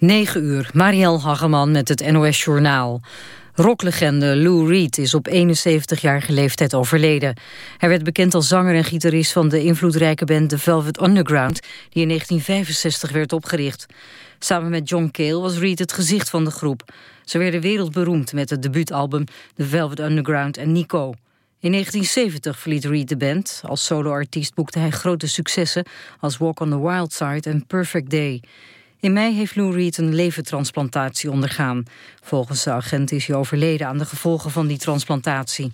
9 uur, Marielle Hageman met het NOS Journaal. Rocklegende Lou Reed is op 71-jarige leeftijd overleden. Hij werd bekend als zanger en gitarist van de invloedrijke band The Velvet Underground... die in 1965 werd opgericht. Samen met John Cale was Reed het gezicht van de groep. Ze werden wereldberoemd met het debuutalbum The Velvet Underground en Nico. In 1970 verliet Reed de band. Als soloartiest boekte hij grote successen als Walk on the Wild Side en Perfect Day... In mei heeft Lou Reed een levertransplantatie ondergaan. Volgens de agent is hij overleden aan de gevolgen van die transplantatie.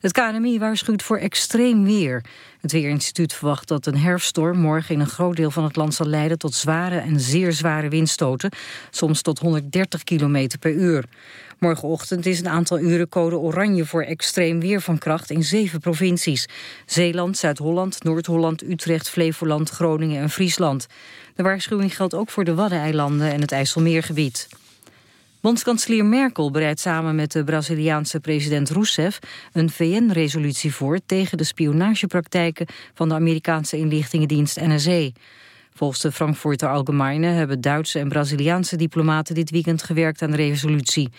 Het KNMI waarschuwt voor extreem weer. Het Weerinstituut verwacht dat een herfststorm morgen in een groot deel van het land zal leiden tot zware en zeer zware windstoten, soms tot 130 km per uur. Morgenochtend is een aantal uren code oranje voor extreem weer van kracht in zeven provincies. Zeeland, Zuid-Holland, Noord-Holland, Utrecht, Flevoland, Groningen en Friesland. De waarschuwing geldt ook voor de Waddeneilanden en het IJsselmeergebied. Bondskanselier Merkel bereidt samen met de Braziliaanse president Rousseff een VN-resolutie voor tegen de spionagepraktijken van de Amerikaanse inlichtingendienst NSA. Volgens de Frankfurter Allgemeine hebben Duitse en Braziliaanse diplomaten dit weekend gewerkt aan de resolutie.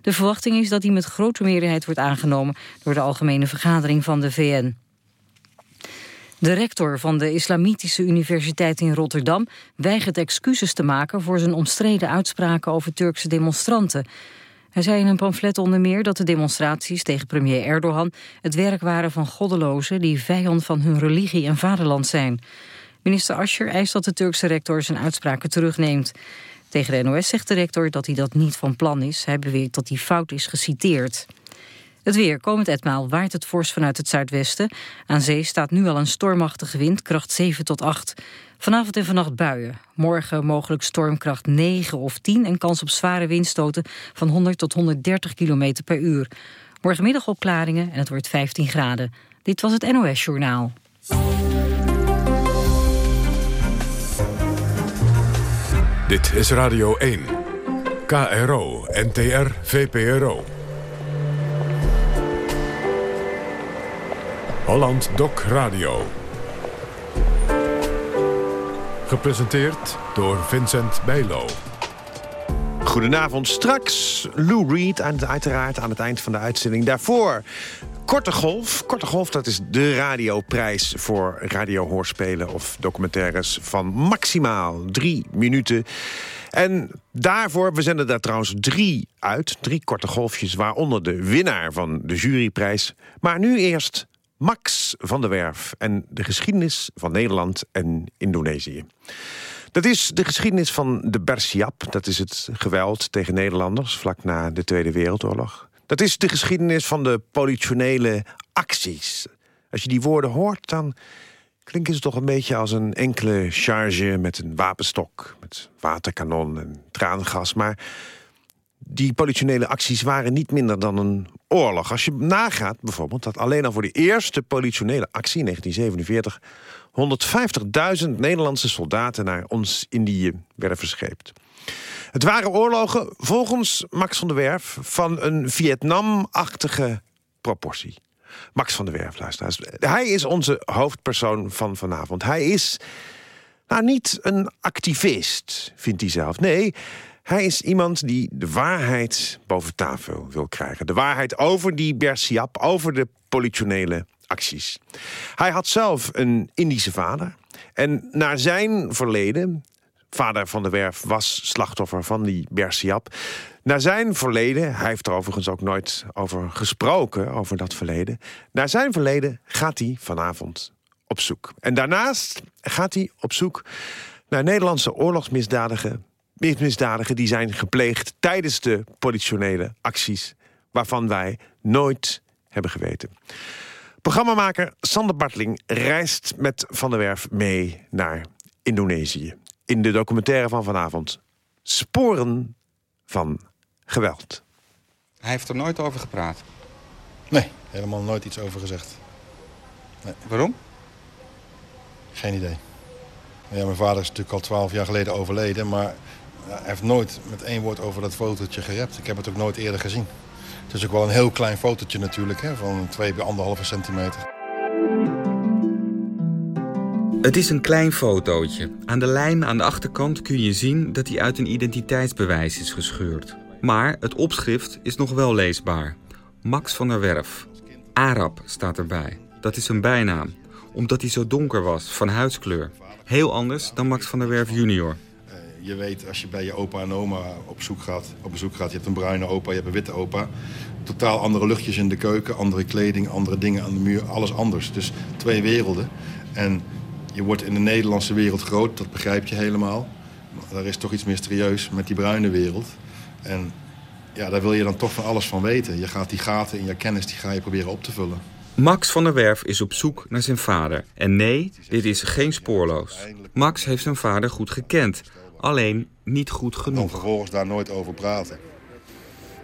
De verwachting is dat die met grote meerderheid wordt aangenomen door de Algemene Vergadering van de VN. De rector van de Islamitische Universiteit in Rotterdam weigert excuses te maken voor zijn omstreden uitspraken over Turkse demonstranten. Hij zei in een pamflet onder meer dat de demonstraties tegen premier Erdogan het werk waren van goddelozen die vijand van hun religie en vaderland zijn. Minister Ascher eist dat de Turkse rector zijn uitspraken terugneemt. Tegen de NOS zegt de rector dat hij dat niet van plan is. Hij beweert dat hij fout is geciteerd. Het weer. Komend etmaal waait het fors vanuit het zuidwesten. Aan zee staat nu al een stormachtige wind, kracht 7 tot 8. Vanavond en vannacht buien. Morgen mogelijk stormkracht 9 of 10... en kans op zware windstoten van 100 tot 130 km per uur. Morgenmiddag opklaringen en het wordt 15 graden. Dit was het NOS Journaal. Dit is Radio 1. KRO, NTR, VPRO. Holland Doc Radio. Gepresenteerd door Vincent Bijlo. Goedenavond. Straks Lou Reed, uiteraard aan het eind van de uitzending. Daarvoor Korte Golf. Korte Golf, dat is de radioprijs voor radiohoorspelen of documentaires van maximaal drie minuten. En daarvoor, we zenden daar trouwens drie uit. Drie korte golfjes, waaronder de winnaar van de juryprijs. Maar nu eerst Max van der Werf en de geschiedenis van Nederland en Indonesië. Dat is de geschiedenis van de Bersiap. Dat is het geweld tegen Nederlanders vlak na de Tweede Wereldoorlog. Dat is de geschiedenis van de politionele acties. Als je die woorden hoort, dan klinken ze toch een beetje als een enkele charge met een wapenstok, met waterkanon en traangas. Maar die politionele acties waren niet minder dan een oorlog. Als je nagaat bijvoorbeeld dat alleen al voor de eerste politionele actie in 1947... 150.000 Nederlandse soldaten naar ons Indië werden verscheept. Het waren oorlogen, volgens Max van der Werf... van een Vietnam-achtige proportie. Max van der Werf, luisteraars. Hij is onze hoofdpersoon van vanavond. Hij is nou niet een activist, vindt hij zelf. Nee, hij is iemand die de waarheid boven tafel wil krijgen. De waarheid over die Bersiap, over de politionele acties. Hij had zelf een Indische vader. En naar zijn verleden... Vader van de Werf was slachtoffer van die Bersiap. Naar zijn verleden, hij heeft er overigens ook nooit over gesproken... over dat verleden. Naar zijn verleden gaat hij vanavond op zoek. En daarnaast gaat hij op zoek naar Nederlandse oorlogsmisdadigen misdadigen die zijn gepleegd tijdens de politionele acties... waarvan wij nooit hebben geweten. Programmamaker Sander Bartling reist met Van der Werf mee naar Indonesië. In de documentaire van vanavond Sporen van geweld. Hij heeft er nooit over gepraat? Nee, helemaal nooit iets over gezegd. Nee. Waarom? Geen idee. Ja, mijn vader is natuurlijk al twaalf jaar geleden overleden... maar hij heeft nooit met één woord over dat fotootje gerept. Ik heb het ook nooit eerder gezien. Het is ook wel een heel klein fotootje natuurlijk, hè, van 2 bij 1,5 centimeter. Het is een klein fotootje. Aan de lijn aan de achterkant kun je zien dat hij uit een identiteitsbewijs is gescheurd. Maar het opschrift is nog wel leesbaar. Max van der Werf. Arab staat erbij. Dat is een bijnaam, omdat hij zo donker was, van huidskleur. Heel anders dan Max van der Werf junior. Je weet, als je bij je opa en oma op, zoek gaat, op bezoek gaat... je hebt een bruine opa, je hebt een witte opa... totaal andere luchtjes in de keuken, andere kleding, andere dingen aan de muur. Alles anders. Dus twee werelden. En je wordt in de Nederlandse wereld groot, dat begrijp je helemaal. Maar er is toch iets mysterieus met die bruine wereld. En ja, daar wil je dan toch van alles van weten. Je gaat die gaten in je kennis die ga je proberen op te vullen. Max van der Werf is op zoek naar zijn vader. En nee, dit is geen spoorloos. Max heeft zijn vader goed gekend. Alleen niet goed Dan genoeg. vervolgens daar nooit over praten.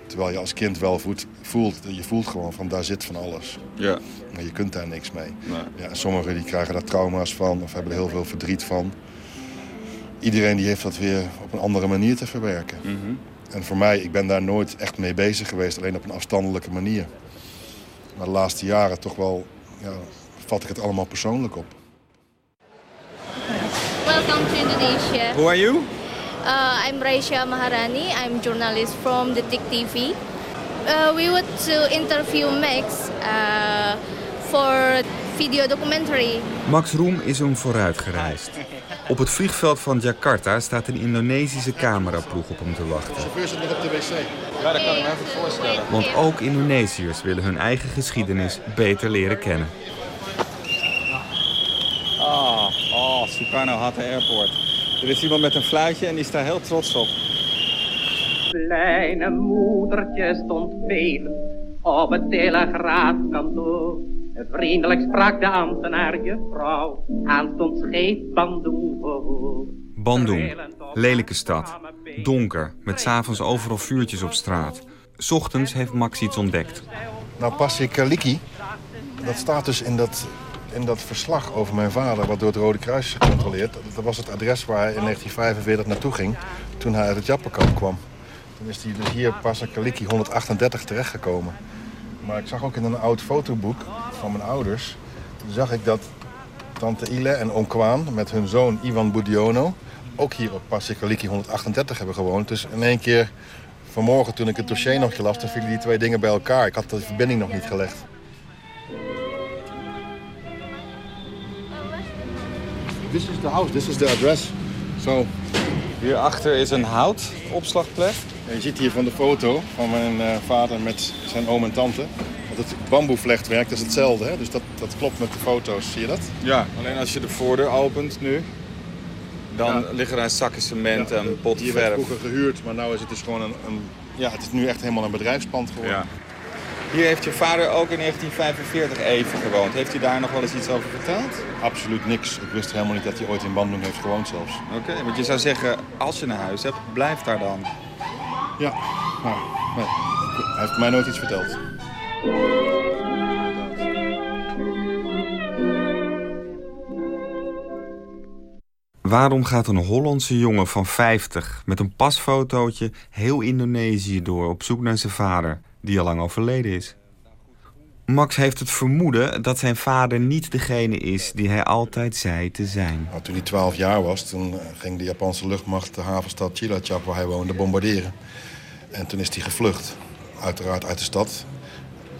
Terwijl je als kind wel voelt, voelt je voelt gewoon van daar zit van alles. Ja. Maar je kunt daar niks mee. Ja, en sommigen die krijgen daar trauma's van of hebben er heel veel verdriet van. Iedereen die heeft dat weer op een andere manier te verwerken. En voor mij, ik ben daar nooit echt mee bezig geweest, alleen op een afstandelijke manier. Maar de laatste jaren toch wel, ja, vat ik het allemaal persoonlijk op. Welcome to Indonesia. Who are you? Uh, I'm Raisha Maharani. I'm journalist from Detik TV. Uh, we would to interview Max uh, for video documentary. Max Roem is hem vooruit gereisd. Op het vliegveld van Jakarta staat een Indonesische cameraploeg op hem te wachten. chauffeur zit nog op de wc. Ja, dat kan ik me even voorstellen. Want ook Indonesiërs willen hun eigen geschiedenis beter leren kennen. Oh, Sukarno-Hatta Airport. Er is iemand met een fluitje en die is daar heel trots op. Kleine moedertje stond velen op het telegraafkantoor. Vriendelijk sprak de ambtenaar juffrouw, aanstonds scheep Bandung voor. Bandung, lelijke stad. Donker, met s'avonds overal vuurtjes op straat. 's Ochtends heeft Max iets ontdekt. Nou, Passi Kaliki, dat staat dus in dat, in dat verslag over mijn vader... wat door het Rode Kruis is gecontroleerd. Dat was het adres waar hij in 1945 naartoe ging... toen hij uit het Jappenkamp kwam. Toen is hij dus hier Passi Kaliki 138 terechtgekomen. Maar ik zag ook in een oud fotoboek van mijn ouders... toen zag ik dat tante Ile en oom Kwaan met hun zoon Ivan Budiono... ook hier op Passi Kaliki 138 hebben gewoond. Dus in één keer vanmorgen toen ik het dossier nog las... toen vielen die twee dingen bij elkaar. Ik had de verbinding nog niet gelegd. This is the house, this is the address. Zo, Hierachter is een houtopslagplek. je ziet hier van de foto van mijn eh, vader met zijn oom en tante. Want het bamboevlechtwerk is hetzelfde, hè? dus dat, dat klopt met de foto's. Zie je dat? Ja, alleen als je de voordeur opent nu, dan Ja. liggen er zakken cement en pot Hier werd verf. vroeger gehuurd, maar nu is het dus gewoon een, een... Ja, het is nu echt helemaal een bedrijfspand geworden. Ja. Hier heeft je vader ook in 1945 even gewoond. Heeft hij daar nog wel eens iets over verteld? Absoluut niks. Ik wist helemaal niet dat hij ooit in Bandung heeft gewoond zelfs. Oké, want je zou zeggen, als je een huis hebt, blijf daar dan. Ja, nou, nee. hij heeft mij nooit iets verteld. Waarom gaat een Hollandse jongen van 50 met een pasfotootje heel Indonesië door op zoek naar zijn vader, die al lang overleden is? Max heeft het vermoeden dat zijn vader niet degene is die hij altijd zei te zijn. Nou, toen hij 12 jaar was, toen eh, ging de Japanse luchtmacht de havenstad Cilacap, waar hij woonde, bombarderen. En toen is hij gevlucht, uiteraard uit de stad.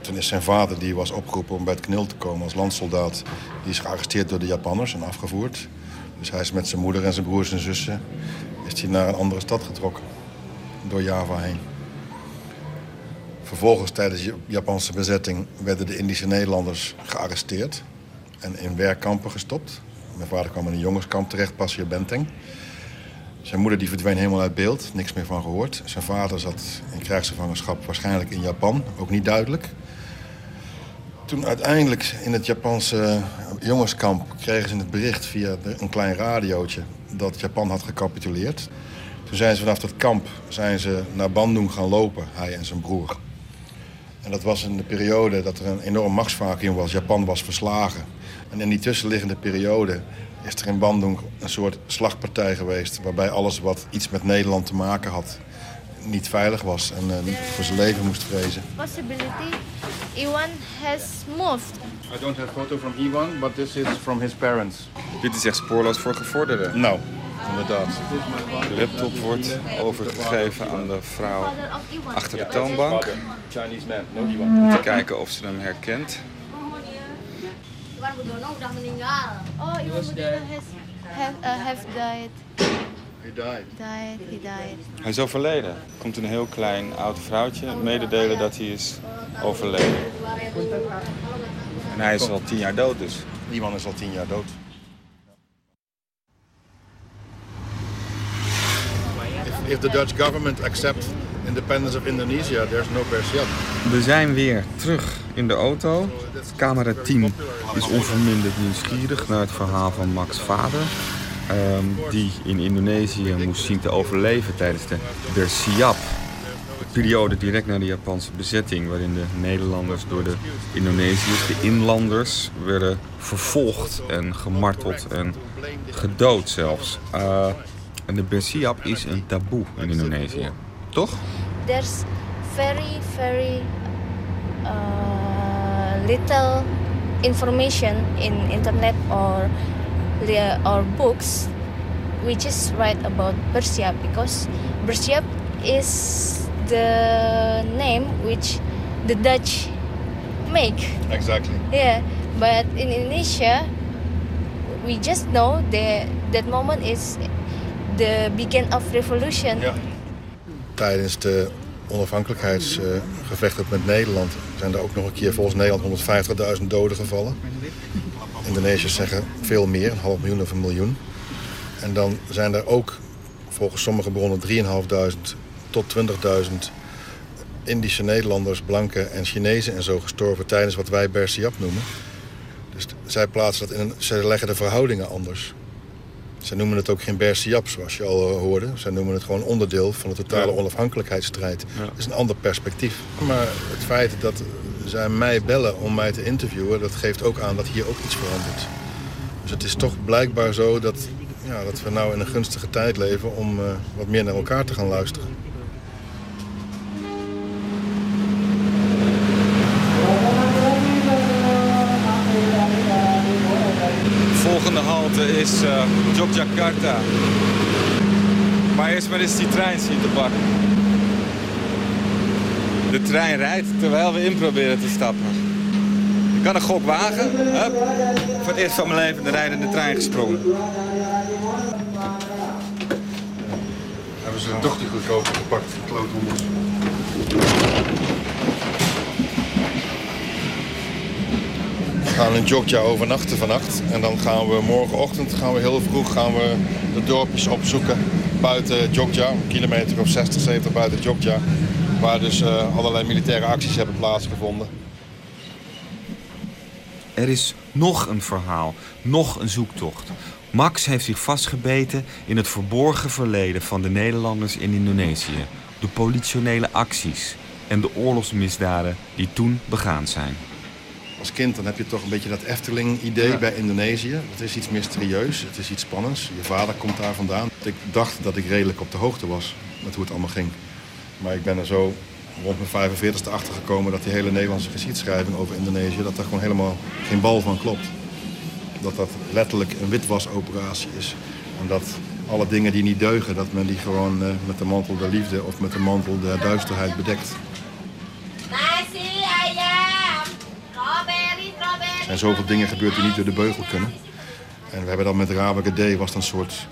Toen is zijn vader, die was opgeroepen om bij het knil te komen als landsoldaat... die is gearresteerd door de Japanners en afgevoerd. Dus hij is met zijn moeder en zijn broers en zussen is hij naar een andere stad getrokken. Door Java heen. Vervolgens tijdens de Japanse bezetting werden de Indische Nederlanders gearresteerd en in werkkampen gestopt. Mijn vader kwam in een jongenskamp terecht, Passia Benteng. Zijn moeder die verdween helemaal uit beeld, niks meer van gehoord. Zijn vader zat in krijgsgevangenschap waarschijnlijk in Japan, ook niet duidelijk. Toen uiteindelijk in het Japanse jongenskamp kregen ze het bericht via een klein radiootje dat Japan had gecapituleerd. Toen zijn ze vanaf dat kamp zijn ze naar Bandung gaan lopen, hij en zijn broer. En dat was in de periode dat er een enorm machtsvacuum was. Japan was verslagen. En in die tussenliggende periode is er in Bandung een soort slagpartij geweest... waarbij alles wat iets met Nederland te maken had niet veilig was en eh, voor zijn leven moest vrezen. Possibility, Iwan has moved I don't have photo from Ivan, but this is from his parents. Dit is echt spoorloos voor gevorderden. Nou, inderdaad. De laptop wordt overgegeven aan de vrouw achter de toonbank. Man. Om te kijken of ze hem herkent. Oh, have, died. Hij is overleden. Er komt een heel klein oud vrouwtje mededelen dat hij is overleden. En hij is al tien jaar dood dus. Ivan is al tien jaar dood. If, the Dutch government accepts independence of Indonesia, there's no Bersiap. We zijn weer terug in de auto. Camera 10 is onverminderd nieuwsgierig naar het verhaal van Max' vader. ehm, die in Indonesië moest zien te overleven tijdens de Bersiap. De periode direct na de Japanse bezetting, waarin de Nederlanders door de Indonesiërs, de inlanders, werden vervolgd en gemarteld en gedood zelfs. Eh, en de Bersiap is een taboe in Indonesië, toch? There's very, very uh, little information in internet or or books which is write about Bersiap because Bersiap is the name which the Dutch make. Exactly. Yeah, but in Indonesia, we just know that that moment is the begin of revolution. Ja. Tijdens de onafhankelijkheidsgevechten met Nederland zijn er ook nog een keer volgens Nederland 150.000 doden gevallen. Indonesiërs zeggen veel meer, een half miljoen of een miljoen. En dan zijn er ook volgens sommige bronnen 3.500 tot 20.000 Indische Nederlanders, blanken en Chinezen en zo gestorven tijdens wat wij Bersiap noemen. Dus zij plaatsen dat in een, zij leggen de verhoudingen anders. Zij noemen het ook geen Bersiap, zoals je al eh, hoorde. Zij noemen het gewoon onderdeel van de totale Ja. onafhankelijkheidsstrijd. Dat is een ander perspectief. Maar het feit dat zij mij bellen om mij te interviewen... dat geeft ook aan dat hier ook iets verandert. Dus het is toch blijkbaar zo dat, ja, dat we nou in een gunstige tijd leven... om eh, wat meer naar elkaar te gaan luisteren. Volgende halte is eh Yogyakarta. Maar eerst maar eens die trein zien te pakken. De trein rijdt terwijl we in proberen te stappen. Ik kan een gok wagen. Hup. Voor het eerst van mijn leven de rijdende trein gesprongen. Hebben ze een dochter goedkoper gepakt, kloothoenders. Gaan in Jogja overnachten vannacht. En dan gaan we morgenochtend gaan we heel vroeg gaan we de dorpjes opzoeken buiten Jogja. Een kilometer of 60, 70 buiten Jogja. Waar dus eh, allerlei militaire acties hebben plaatsgevonden. Er is nog een verhaal, nog een zoektocht. Max heeft zich vastgebeten in het verborgen verleden van de Nederlanders in Indonesië. De politionele acties en de oorlogsmisdaden die toen begaan zijn. Als kind dan heb je toch een beetje dat Efteling-idee bij Indonesië. Het is iets mysterieus, het is iets spannends. Je vader komt daar vandaan. Ik dacht dat ik redelijk op de hoogte was met hoe het allemaal ging. Maar ik ben er zo rond mijn 45ste achter gekomen dat die hele Nederlandse geschiedschrijving over Indonesië, dat daar gewoon helemaal geen bal van klopt. Dat dat letterlijk een witwasoperatie is. En dat alle dingen die niet deugen, dat men die gewoon eh, met de mantel der liefde of met de mantel der duisterheid bedekt. Zijn zoveel dingen gebeurd die niet door de beugel kunnen. En we hebben dan met Rabagade was het een soort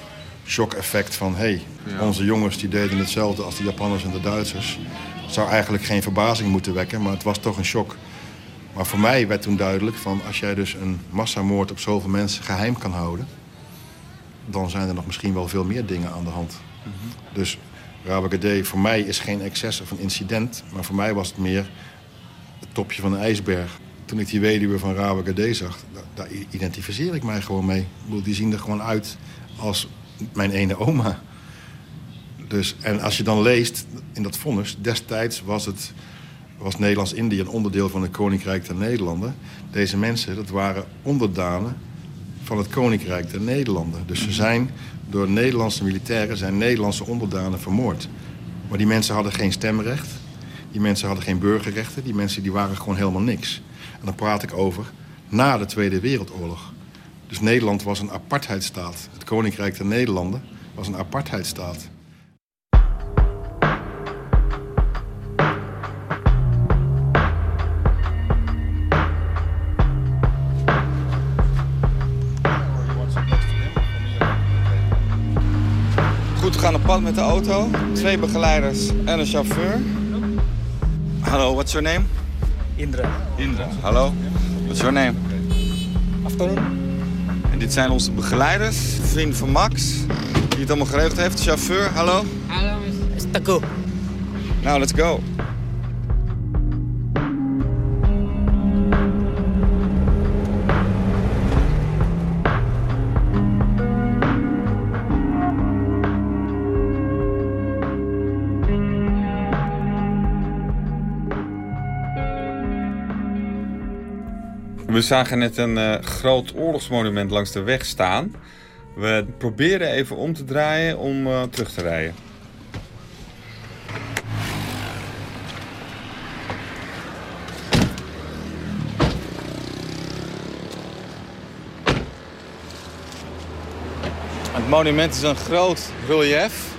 shock-effect van... hé, hey, onze jongens die deden hetzelfde als de Japanners en de Duitsers. Het zou eigenlijk geen verbazing moeten wekken, maar het was toch een shock. Maar voor mij werd toen duidelijk van... als jij dus een massamoord op zoveel mensen geheim kan houden... dan zijn er nog misschien wel veel meer dingen aan de hand. Dus Rabagade voor mij is geen excess of een incident... maar voor mij was het meer het topje van een ijsberg. Toen ik die weduwe van Rabagade zag, da- daar identificeer ik mij gewoon mee. Ik die zien er gewoon uit als mijn ene oma. Dus, en als je dan leest in dat vonnis, destijds was, het, was Nederlands-Indië een onderdeel van het Koninkrijk der Nederlanden. Deze mensen, dat waren onderdanen van het Koninkrijk der Nederlanden. Dus ze zijn door Nederlandse militairen, zijn Nederlandse onderdanen vermoord. Maar die mensen hadden geen stemrecht. Die mensen hadden geen burgerrechten. Die mensen die waren gewoon helemaal niks. En dan praat ik over na de Tweede Wereldoorlog. Dus Nederland was een apartheidstaat. Het Koninkrijk der Nederlanden was een apartheidstaat. Goed, we gaan op pad met de auto. Twee begeleiders en een chauffeur. Hallo, what's your name? Indra. Indra. Hallo, what's your name? Afternoon. En dit zijn onze begeleiders, vriend van Max, die het allemaal geregeld heeft. De chauffeur, hallo. Hallo, Miss Teguh. Nou, let's go. We zagen net een eh, groot oorlogsmonument langs de weg staan. We proberen even om te draaien om eh, terug te rijden. Het monument is een groot relief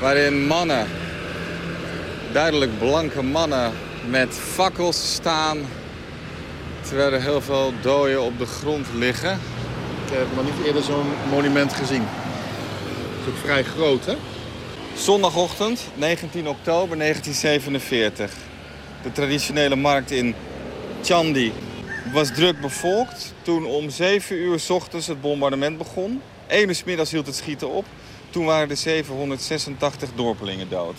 waarin mannen, duidelijk blanke mannen, met fakkels staan er heel veel doden op de grond liggen. Ik heb nog niet eerder zo'n monument gezien. Het is ook vrij groot, hè? Zondagochtend, 19 oktober 1947. De traditionele markt in Chandi was druk bevolkt. Toen om 7 uur s ochtends het bombardement begon. 1 uur 's middags hield het schieten op. Toen waren er 786 dorpelingen dood.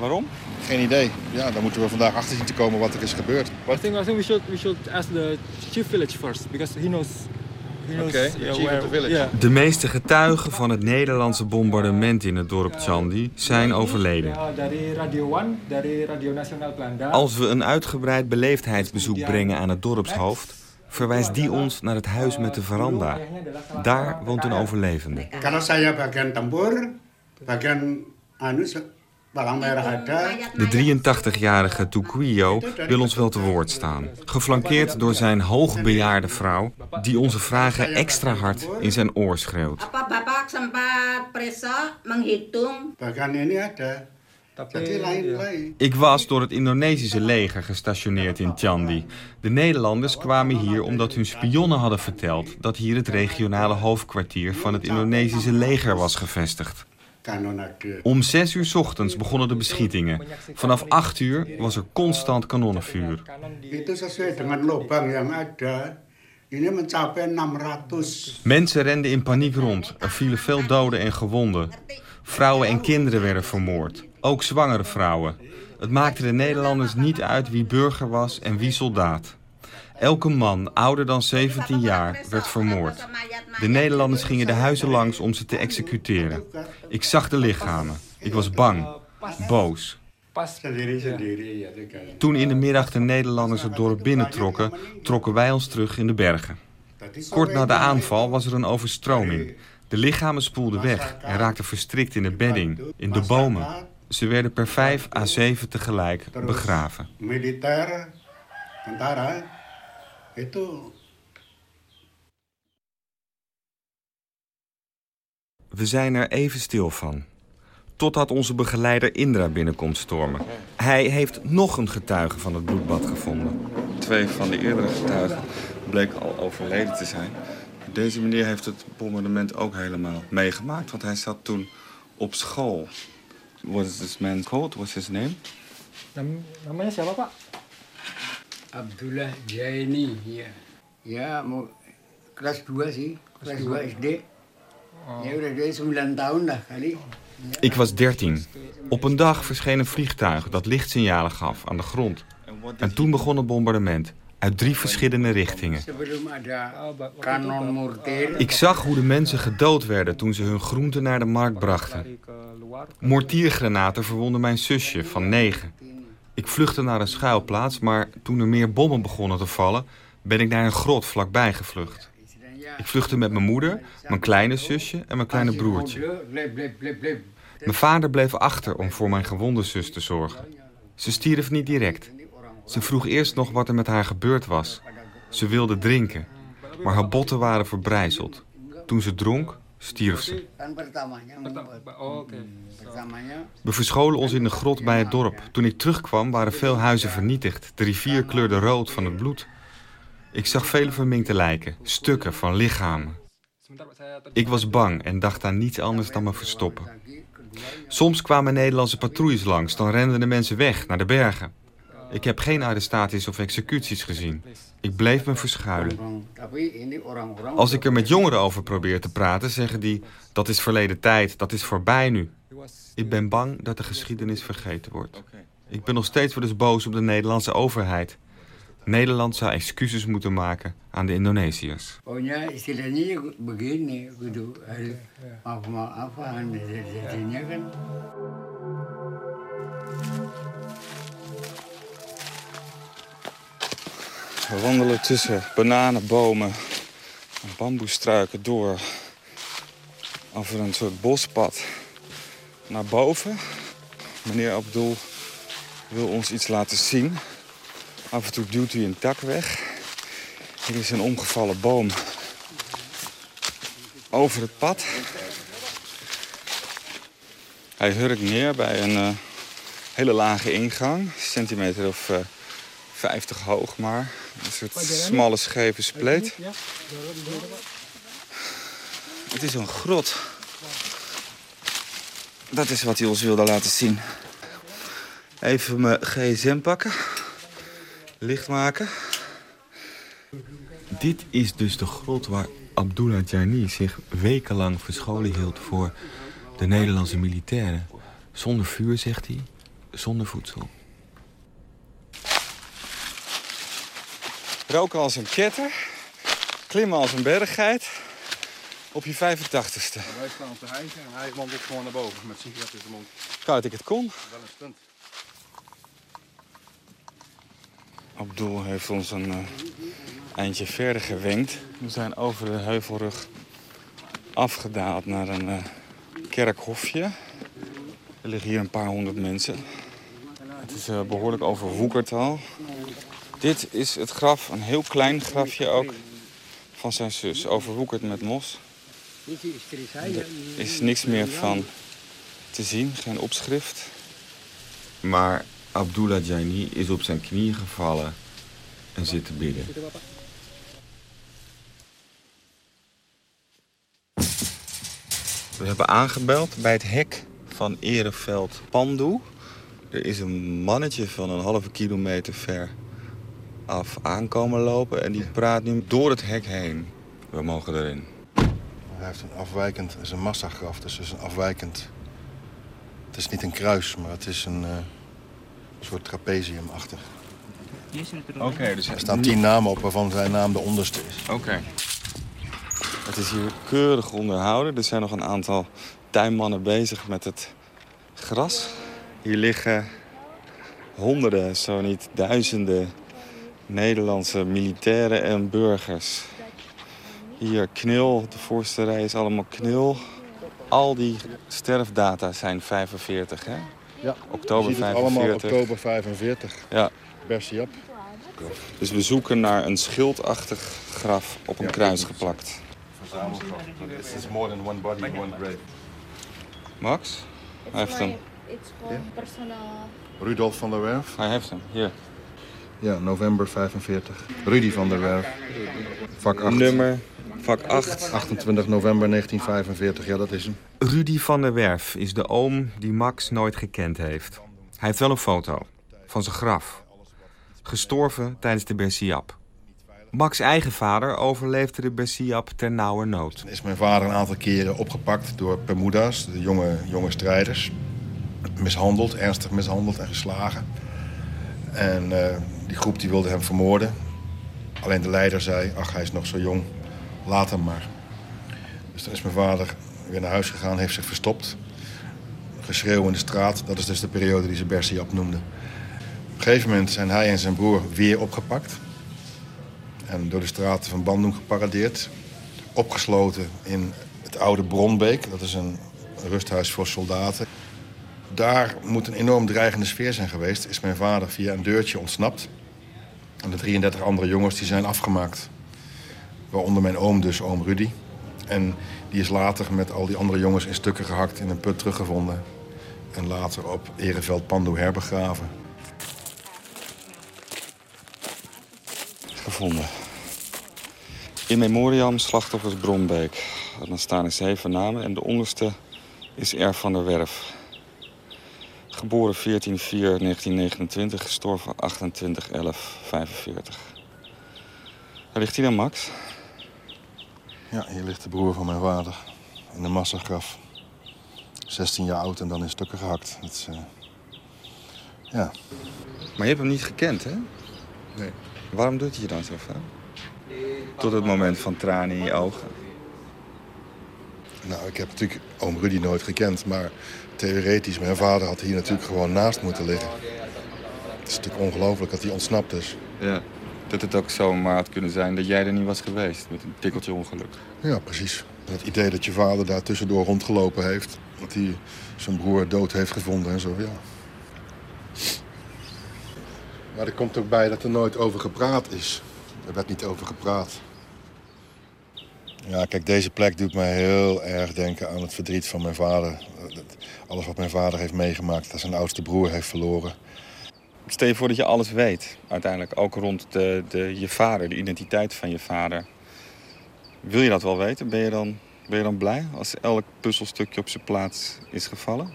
Waarom? Geen idee. Ja, daar moeten we vandaag achter zien te komen wat er is gebeurd. I think I think we should we should ask the chief village first because he knows he knows Okay, yeah, where the village. yeah. De meeste getuigen van het Nederlandse bombardement in het dorp Chandi zijn overleden. Als we een uitgebreid beleefdheidsbezoek brengen aan het dorpshoofd, verwijst die ons naar het huis met de veranda. Daar woont een overlevende. Kalau saya bagian tempur, bagian anu ada. De 83-jarige Tukuyo wil ons wel te woord staan. Geflankeerd door zijn hoogbejaarde vrouw, die onze vragen extra hard in zijn oor schreeuwt. Ik was door het Indonesische leger gestationeerd in Chandi. De Nederlanders kwamen hier omdat hun spionnen hadden verteld dat hier het regionale hoofdkwartier van het Indonesische leger was gevestigd. Om 6 uur ochtends begonnen de beschietingen. Vanaf 8 uur was er constant kanonnenvuur. 600. Mensen renden in paniek rond. Er vielen veel doden en gewonden. Vrouwen en kinderen werden vermoord. Ook zwangere vrouwen. Het maakte de Nederlanders niet uit wie burger was en wie soldaat. Elke man ouder dan 17 jaar werd vermoord. De Nederlanders gingen de huizen langs om ze te executeren. Ik zag de lichamen. Ik was bang, boos. Toen in de middag de Nederlanders het dorp binnentrokken, trokken wij ons terug in de bergen. Kort na de aanval was er een overstroming. De lichamen spoelden weg en raakten verstrikt in de bedding, in de bomen. Ze werden per 5 à 7 tegelijk begraven. Tentara, itu We zijn er even stil van. Totdat onze begeleider Indra binnenkomt stormen. Hij heeft nog een getuige van het bloedbad gevonden. Twee van de eerdere getuigen bleken al overleden te zijn. Deze meneer heeft het bombardement ook helemaal meegemaakt, want hij zat toen op school. What is this man called? What's his name? Nam- namanya siapa Pak? Abdullah Jaini, ya. Ja, mau kelas 2 sih, kelas 2 SD. Ya udah dia 9 tahun dah kali. Ik was 13. Op een dag verscheen een vliegtuig dat lichtsignalen gaf aan de grond. En toen begon het bombardement. Uit drie verschillende richtingen. Kanon mortir. Ik zag hoe de mensen gedood werden toen ze hun groenten naar de markt brachten. Mortiergranaten verwonden mijn zusje van negen. Ik vluchtte naar een schuilplaats, maar toen er meer bommen begonnen te vallen, ben ik naar een grot vlakbij gevlucht. Ik vluchtte met mijn moeder, mijn kleine zusje en mijn kleine broertje. Mijn vader bleef achter om voor mijn gewonde zus te zorgen. Ze stierf niet direct. Ze vroeg eerst nog wat er met haar gebeurd was. Ze wilde drinken, maar haar botten waren verbrijzeld. Toen ze dronk, stierf ze. Oh. Pertamanya We verscholen ons in de grot bij het dorp. Toen ik terugkwam waren veel huizen vernietigd. De rivier kleurde rood van het bloed. Ik zag vele verminkte lijken, stukken van lichamen. Ik was bang en dacht aan niets anders dan me verstoppen. Soms kwamen Nederlandse patrouilles langs, dan renden de mensen weg naar de bergen. Ik heb geen arrestaties of executies gezien. Ik bleef me verschuilen. Als ik er met jongeren over probeer te praten, zeggen die... dat is verleden tijd, dat is voorbij nu. Ik ben bang dat de geschiedenis vergeten wordt. Ik ben nog steeds wel eens boos op de Nederlandse overheid. Nederland zou excuses moeten maken aan de Indonesiërs. We wandelen tussen bananenbomen en bamboestruiken door. Over een soort bospad naar boven. Meneer Abdul wil ons iets laten zien. Af en toe duwt hij een tak weg. Hier is een omgevallen boom over het pad. Hij hurkt neer bij een eh, hele lage ingang. Centimeter of eh 50 hoog maar. Een soort smalle scheve spleet. Het is een grot. Dat is wat hij ons wilde laten zien. Even mijn gsm pakken. Licht maken. Dit is dus de grot waar Abdullah Jani zich wekenlang verscholen hield voor de Nederlandse militairen. Zonder vuur, zegt hij, zonder voedsel. Roken als een ketter. Klimmen als een berggeit. Op je 85ste. Wij staan op de hijgen en hij wandelt gewoon naar boven met sigaret in zijn mond. Dat ik het kon. Wel een stunt. Abdul heeft ons een eh, eindje verder gewenkt. We zijn over de heuvelrug afgedaald naar een eh, kerkhofje. Er liggen hier een paar honderd mensen. Het is eh, behoorlijk overwoekerd al. Dit is het graf, een heel klein grafje ook, van zijn zus. Overwoekerd met mos. Er is niks meer van te zien, geen opschrift. Maar Abdullah Jani is op zijn knieën gevallen en zit te bidden. We hebben aangebeld bij het hek van Ereveld Pandoe. Er is een mannetje van een halve kilometer ver af aankomen lopen en die praat nu door het hek heen. We mogen erin. Hij heeft een afwijkend, het is een massagraf, dus het is een afwijkend. Het is niet een kruis, maar het is een, eh, een soort trapeziumachtig. Oké, dus Er staan tien namen op waarvan zijn naam de onderste is. Oké. Het is hier keurig onderhouden. Er zijn nog een aantal tuinmannen bezig met het gras. Hier liggen honderden, zo niet duizenden Nederlandse militairen en burgers. Hier knil, de voorste rij is allemaal knil. Al die sterfdata zijn 45, hè? Ja. Oktober Je ziet het allemaal 45. oktober 45. Ja. Bersiap. Dus we zoeken naar een schildachtig graf op een Ja, kruis geplakt. Verzamelgraf. It is more than one body, one grave. Max? Hij heeft hem. Rudolf van der Werf. Hij heeft hem, hier. Ja, november 45. Rudy van der Werf. Vak 8. Nummer, vak 8. 28 november 1945, ja dat is hem. Rudy van der Werf is de oom die Max nooit gekend heeft. Hij heeft wel een foto van zijn graf. Gestorven tijdens de Bersiap. Max' eigen vader overleefde de Bersiap ter nauwe nood. Is mijn vader een aantal keren opgepakt door Bermuda's, de jonge, jonge strijders. Mishandeld, ernstig mishandeld en geslagen. En eh, die groep die wilde hem vermoorden. Alleen de leider zei, ach hij is nog zo jong, laat hem maar. Dus dan is mijn vader weer naar huis gegaan, heeft zich verstopt. Geschreeuw in de straat, dat is dus de periode die ze Bersiap noemde. Op een gegeven moment zijn hij en zijn broer weer opgepakt. En door de straten van Bandung geparadeerd. Opgesloten in het oude Bronbeek. Dat is een rusthuis voor soldaten. Daar moet een enorm dreigende sfeer zijn geweest. Is mijn vader via een deurtje ontsnapt. En de 33 andere jongens die zijn afgemaakt. Waaronder mijn oom dus, oom Rudy. En die is later met al die andere jongens in stukken gehakt in een put teruggevonden. En later op Ereveld Pandoe herbegraven. Gevonden. In memoriam slachtoffers Brombeek. En dan staan er zeven namen en de onderste is R. van der Werf. Geboren 14-4-1929, gestorven 28-11-45. Waar ligt hij dan, Max? Ja, hier ligt de broer van mijn vader. In een massagraf. 16 jaar oud en dan in stukken gehakt. Dat is, eh, ja. Maar je hebt hem niet gekend, hè? Nee. Waarom doet hij je dan zo veel? Tot het moment van tranen in je ogen. Nou, ik heb natuurlijk oom Rudy nooit gekend, maar theoretisch, mijn vader had hier natuurlijk gewoon naast moeten liggen. Het is natuurlijk ongelooflijk dat hij ontsnapt is. Ja. Dat het ook zomaar had kunnen zijn dat jij er niet was geweest. Met een tikkeltje ongeluk. Ja, precies. Het idee dat je vader daar tussendoor rondgelopen heeft. Dat hij zijn broer dood heeft gevonden en zo, ja. Maar er komt ook bij dat er nooit over gepraat is. Er werd niet over gepraat. Ja, kijk, deze plek doet mij heel erg denken aan het verdriet van mijn vader. Alles wat mijn vader heeft meegemaakt, dat zijn oudste broer heeft verloren. Stel je voor dat je alles weet, uiteindelijk. Ook rond de, de, je vader, de identiteit van je vader. Wil je dat wel weten? Ben je dan, ben je dan blij als elk puzzelstukje op zijn plaats is gevallen?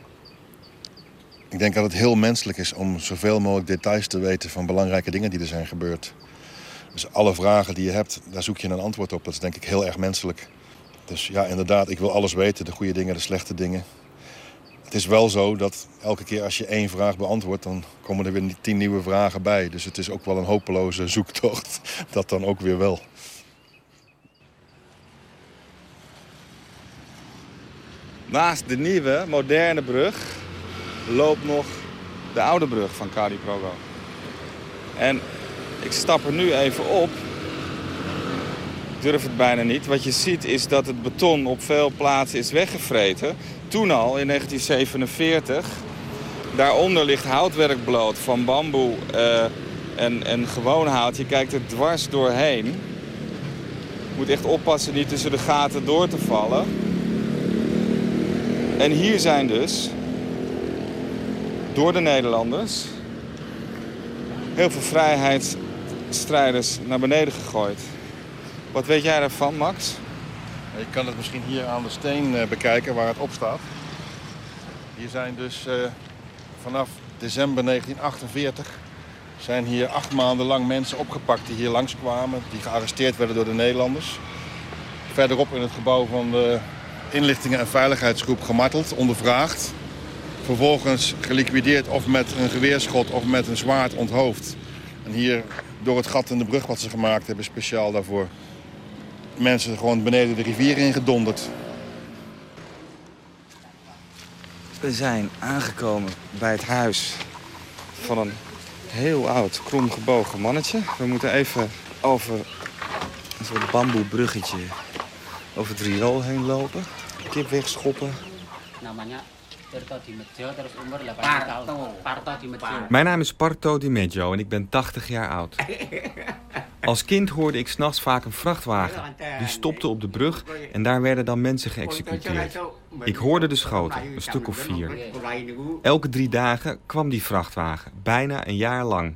Ik denk dat het heel menselijk is om zoveel mogelijk details te weten van belangrijke dingen die er zijn gebeurd. Dus alle vragen die je hebt, daar zoek je een antwoord op. Dat is denk ik heel erg menselijk. Dus ja, inderdaad, ik wil alles weten. De goede dingen, de slechte dingen. Het is wel zo dat elke keer als je één vraag beantwoordt... dan komen er weer tien nieuwe vragen bij. Dus het is ook wel een hopeloze zoektocht. Dat dan ook weer wel. Naast de nieuwe, moderne brug loopt nog de oude brug van Cadi Progo. En ik stap er nu even op. Ik durf het bijna niet. Wat je ziet is dat het beton op veel plaatsen is weggevreten. Toen al, in 1947. Daaronder ligt houtwerk bloot van bamboe uh, en, en gewoon hout. Je kijkt er dwars doorheen. Je moet echt oppassen niet tussen de gaten door te vallen. En hier zijn dus, door de Nederlanders, heel veel vrijheidsstrijders naar beneden gegooid. Wat weet jij daarvan, Max? Je kan het misschien hier aan de steen eh, bekijken waar het op staat. Hier zijn dus uh, vanaf december 1948 zijn hier acht maanden lang mensen opgepakt die hier langskwamen. Die gearresteerd werden door de Nederlanders. Verderop in het gebouw van de inlichtingen- en veiligheidsgroep gemarteld, ondervraagd. Vervolgens geliquideerd of met een geweerschot of met een zwaard onthoofd. En hier door het gat in de brug wat ze gemaakt hebben, speciaal daarvoor. Mensen gewoon beneden de rivier ingedonderd. We zijn aangekomen bij het huis van een heel oud, kromgebogen mannetje. We moeten even over een soort bamboebruggetje over het riool heen lopen. Kip wegschoppen. Mijn naam is Parto Di Meggio en ik ben 80 jaar oud. Als kind hoorde ik s'nachts vaak een vrachtwagen. Die stopte op de brug en daar werden dan mensen geëxecuteerd. Ik hoorde de schoten, een stuk of vier. Elke drie dagen kwam die vrachtwagen, bijna een jaar lang.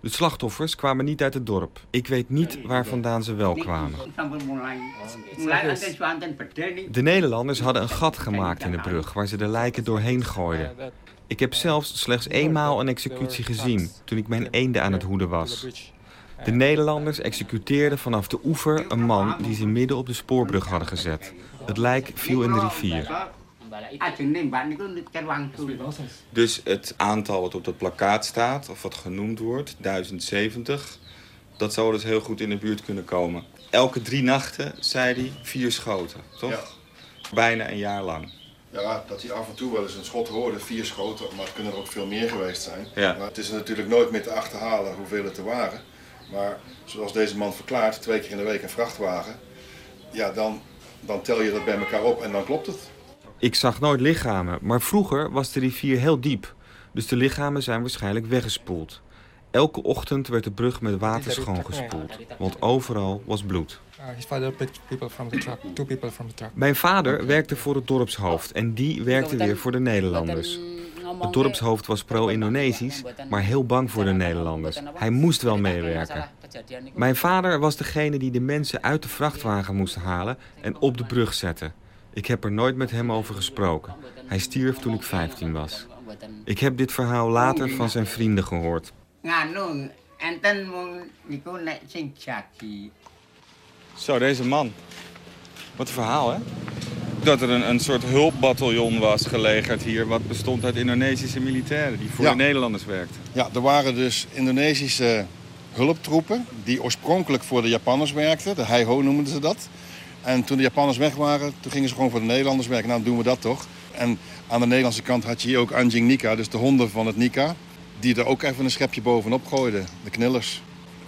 De slachtoffers kwamen niet uit het dorp. Ik weet niet waar vandaan ze wel kwamen. De Nederlanders hadden een gat gemaakt in de brug waar ze de lijken doorheen gooiden. Ik heb zelfs slechts eenmaal een executie gezien toen ik mijn eenden aan het hoeden was. De Nederlanders executeerden vanaf de oever een man die ze midden op de spoorbrug hadden gezet. Het lijk viel in de rivier. Dus het aantal wat op dat plakkaat staat, of wat genoemd wordt, 1070, dat zou dus heel goed in de buurt kunnen komen. Elke drie nachten, zei hij, vier schoten, toch? Ja. Bijna een jaar lang. Ja, dat hij af en toe wel eens een schot hoorde, vier schoten, maar het kunnen er ook veel meer geweest zijn. Ja. Maar het is natuurlijk nooit meer te achterhalen hoeveel het er waren. Maar zoals deze man verklaart, twee keer in de week een vrachtwagen, ja, dan, dan tel je dat bij elkaar op en dan klopt het. Ik zag nooit lichamen, maar vroeger was de rivier heel diep. Dus de lichamen zijn waarschijnlijk weggespoeld. Elke ochtend werd de brug met water schoongespoeld, want overal was bloed. Truck. Mijn vader werkte voor het dorpshoofd en die werkte weer voor de Nederlanders. Het dorpshoofd was pro-Indonesisch, maar heel bang voor de Nederlanders. Hij moest wel meewerken. Mijn vader was degene die de mensen uit de vrachtwagen moest halen en op de brug zetten. Ik heb er nooit met hem over gesproken. Hij stierf toen ik 15 was. Ik heb dit verhaal later van zijn vrienden gehoord. Zo, deze man. Wat een verhaal, hè? Dat er een, een soort hulpbataljon was gelegerd hier... wat bestond uit Indonesische militairen die voor Ja. de Nederlanders werkten. Ja, er waren dus Indonesische hulptroepen die oorspronkelijk voor de Japanners werkten. De Heiho noemden ze dat. En toen de Japanners weg waren, toen gingen ze gewoon voor de Nederlanders werken. Nou, dan doen we dat toch. En aan de Nederlandse kant had je hier ook Anjing Nika, dus de honden van het Nika. Die er ook even een schepje bovenop gooiden, de knillers.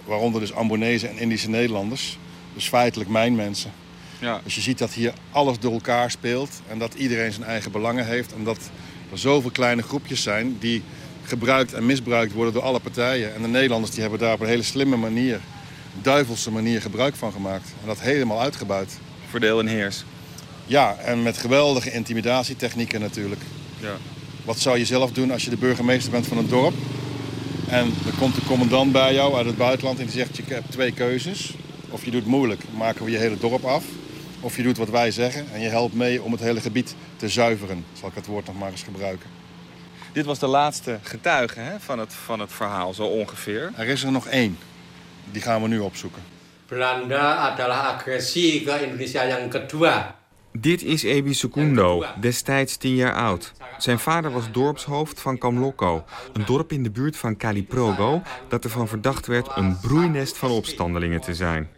Waaronder dus Ambonezen en Indische Nederlanders. Dus feitelijk mijn mensen. Ja. Dus je ziet dat hier alles door elkaar speelt en dat iedereen zijn eigen belangen heeft. En dat er zoveel kleine groepjes zijn die gebruikt en misbruikt worden door alle partijen. En de Nederlanders die hebben daar op een hele slimme manier, duivelse manier gebruik van gemaakt. En dat helemaal uitgebuit. Verdeel en heers. Ja, en met geweldige intimidatietechnieken natuurlijk. Ja. Wat zou je zelf doen als je de burgemeester bent van een dorp? En er komt de commandant bij jou uit het buitenland en die zegt... je hebt twee keuzes. Of je doet moeilijk, maken we je hele dorp af. Of je doet wat wij zeggen en je helpt mee om het hele gebied te zuiveren. Zal ik het woord nog maar eens gebruiken. Dit was de laatste getuige hè, van, het, van het verhaal, zo ongeveer. Er is er nog één. Die gaan we nu opzoeken. Belanda adalah agresi ke Indonesia yang kedua. Dit is Ebi Secundo, destijds 10 jaar oud. Zijn vader was dorpshoofd van Kamloko, een dorp in de buurt van Kaliprogo... dat ervan verdacht werd een broeinest van opstandelingen te zijn.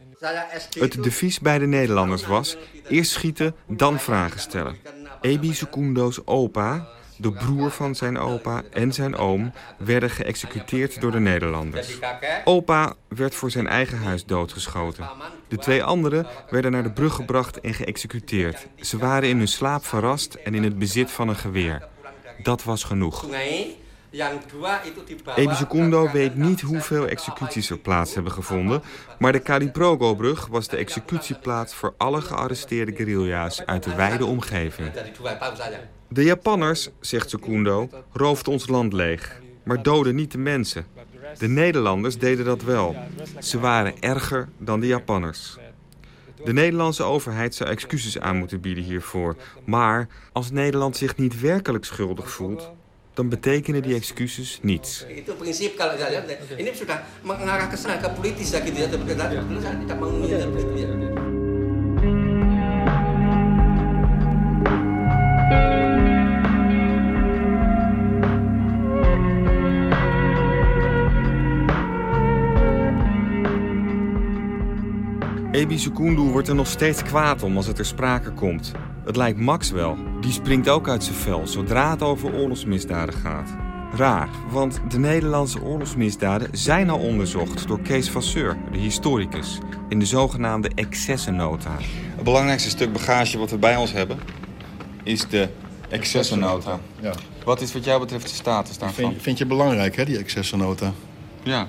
Het devies bij de Nederlanders was eerst schieten, dan vragen stellen. Ebi Secundo's opa, de broer van zijn opa en zijn oom... werden geëxecuteerd door de Nederlanders. Opa werd voor zijn eigen huis doodgeschoten. De twee anderen werden naar de brug gebracht en geëxecuteerd. Ze waren in hun slaap verrast en in het bezit van een geweer. Dat was genoeg. Ebi Secundo weet niet hoeveel executies er plaats hebben gevonden, maar de Kaliprogo-brug was de executieplaats voor alle gearresteerde guerrilla's uit de wijde omgeving. De Japanners, zegt Secundo, roofden ons land leeg, maar doden niet de mensen. De Nederlanders deden dat wel. Ze waren erger dan de Japanners. De Nederlandse overheid zou excuses aan moeten bieden hiervoor. Maar als Nederland zich niet werkelijk schuldig voelt, dan betekenen die excuses niets. Ini sudah mengarah ke sana ke politis ya gitu ya. Tidak menginginkan politis. ya. Ebi Sekundu wordt er nog steeds kwaad om als het ter sprake komt. Het lijkt Max wel. Die springt ook uit zijn vel zodra het over oorlogsmisdaden gaat. Raar, want de Nederlandse oorlogsmisdaden zijn al onderzocht door Kees Vasseur, de historicus, in de zogenaamde excessennota. Het belangrijkste stuk bagage wat we bij ons hebben is de excessennota. Ja. Wat is wat jou betreft de status daarvan? Vind, vind je belangrijk, hè, die excessennota? Ja.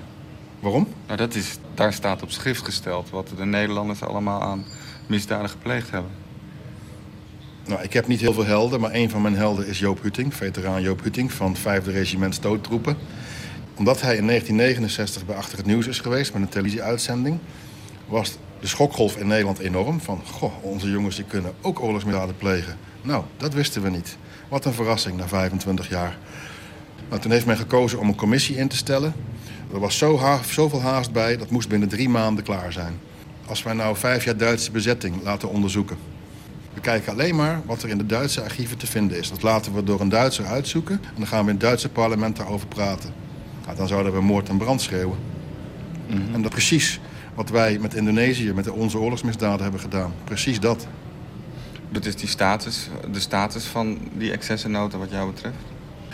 Waarom? Nou, dat is, daar staat op schrift gesteld wat de Nederlanders allemaal aan misdaden gepleegd hebben. Nou, ik heb niet heel veel helden, maar een van mijn helden is Joop Hutting, veteraan Joop Hutting van het 5e regiment stoottroepen. Omdat hij in 1969 bij Achter het Nieuws is geweest met een televisieuitzending, was de schokgolf in Nederland enorm. Van, goh, onze jongens die kunnen ook oorlogsmisdaden plegen. Nou, dat wisten we niet. Wat een verrassing na 25 jaar. Nou, toen heeft men gekozen om een commissie in te stellen. Er was zo ha zoveel haast bij, dat moest binnen drie maanden klaar zijn. Als wij nou vijf jaar Duitse bezetting laten onderzoeken... We kijken alleen maar wat er in de Duitse archieven te vinden is. Dat laten we door een Duitser uitzoeken en dan gaan we in het Duitse parlement daarover praten. Nou, dan zouden we moord en brand schreeuwen. En dat precies wat wij met Indonesië, met onze oorlogsmisdaden hebben gedaan. Precies dat. Dat is die status, de status van die excessennota wat jou betreft?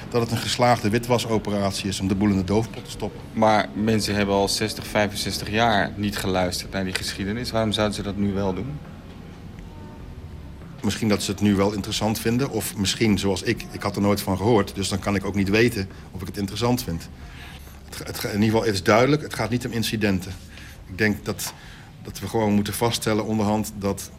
Dat het een geslaagde witwasoperatie is om de boel in de doofpot te stoppen. Maar mensen hebben al 60, 65 jaar niet geluisterd naar die geschiedenis. Waarom zouden ze dat nu wel doen? Misschien dat ze het nu wel interessant vinden. Of misschien zoals ik, ik had er nooit van gehoord. Dus dan kan ik ook niet weten of ik het interessant vind. In ieder geval, het is duidelijk, het gaat niet om incidenten. Ik denk dat, dat we gewoon moeten vaststellen onderhand dat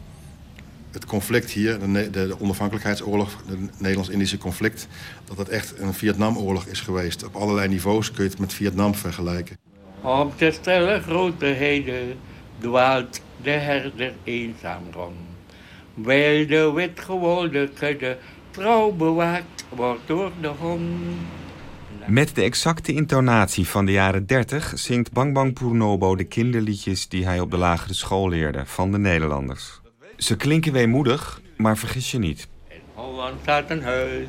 het conflict hier, de, de, de onafhankelijkheidsoorlog, het Nederlands-Indische conflict, dat het echt een Vietnamoorlog is geweest. Op allerlei niveaus kun je het met Vietnam vergelijken. Op de stille grote heide dwaalt de herder eenzaam rond. Wijl de witgewolde kudde trouw bewaakt wordt door de hond. Met de exacte intonatie van de jaren 30 zingt Bang Bang Purnobo de kinderliedjes die hij op de lagere school leerde van de Nederlanders. Ze klinken weemoedig, maar vergis je niet. In Holland staat een huis,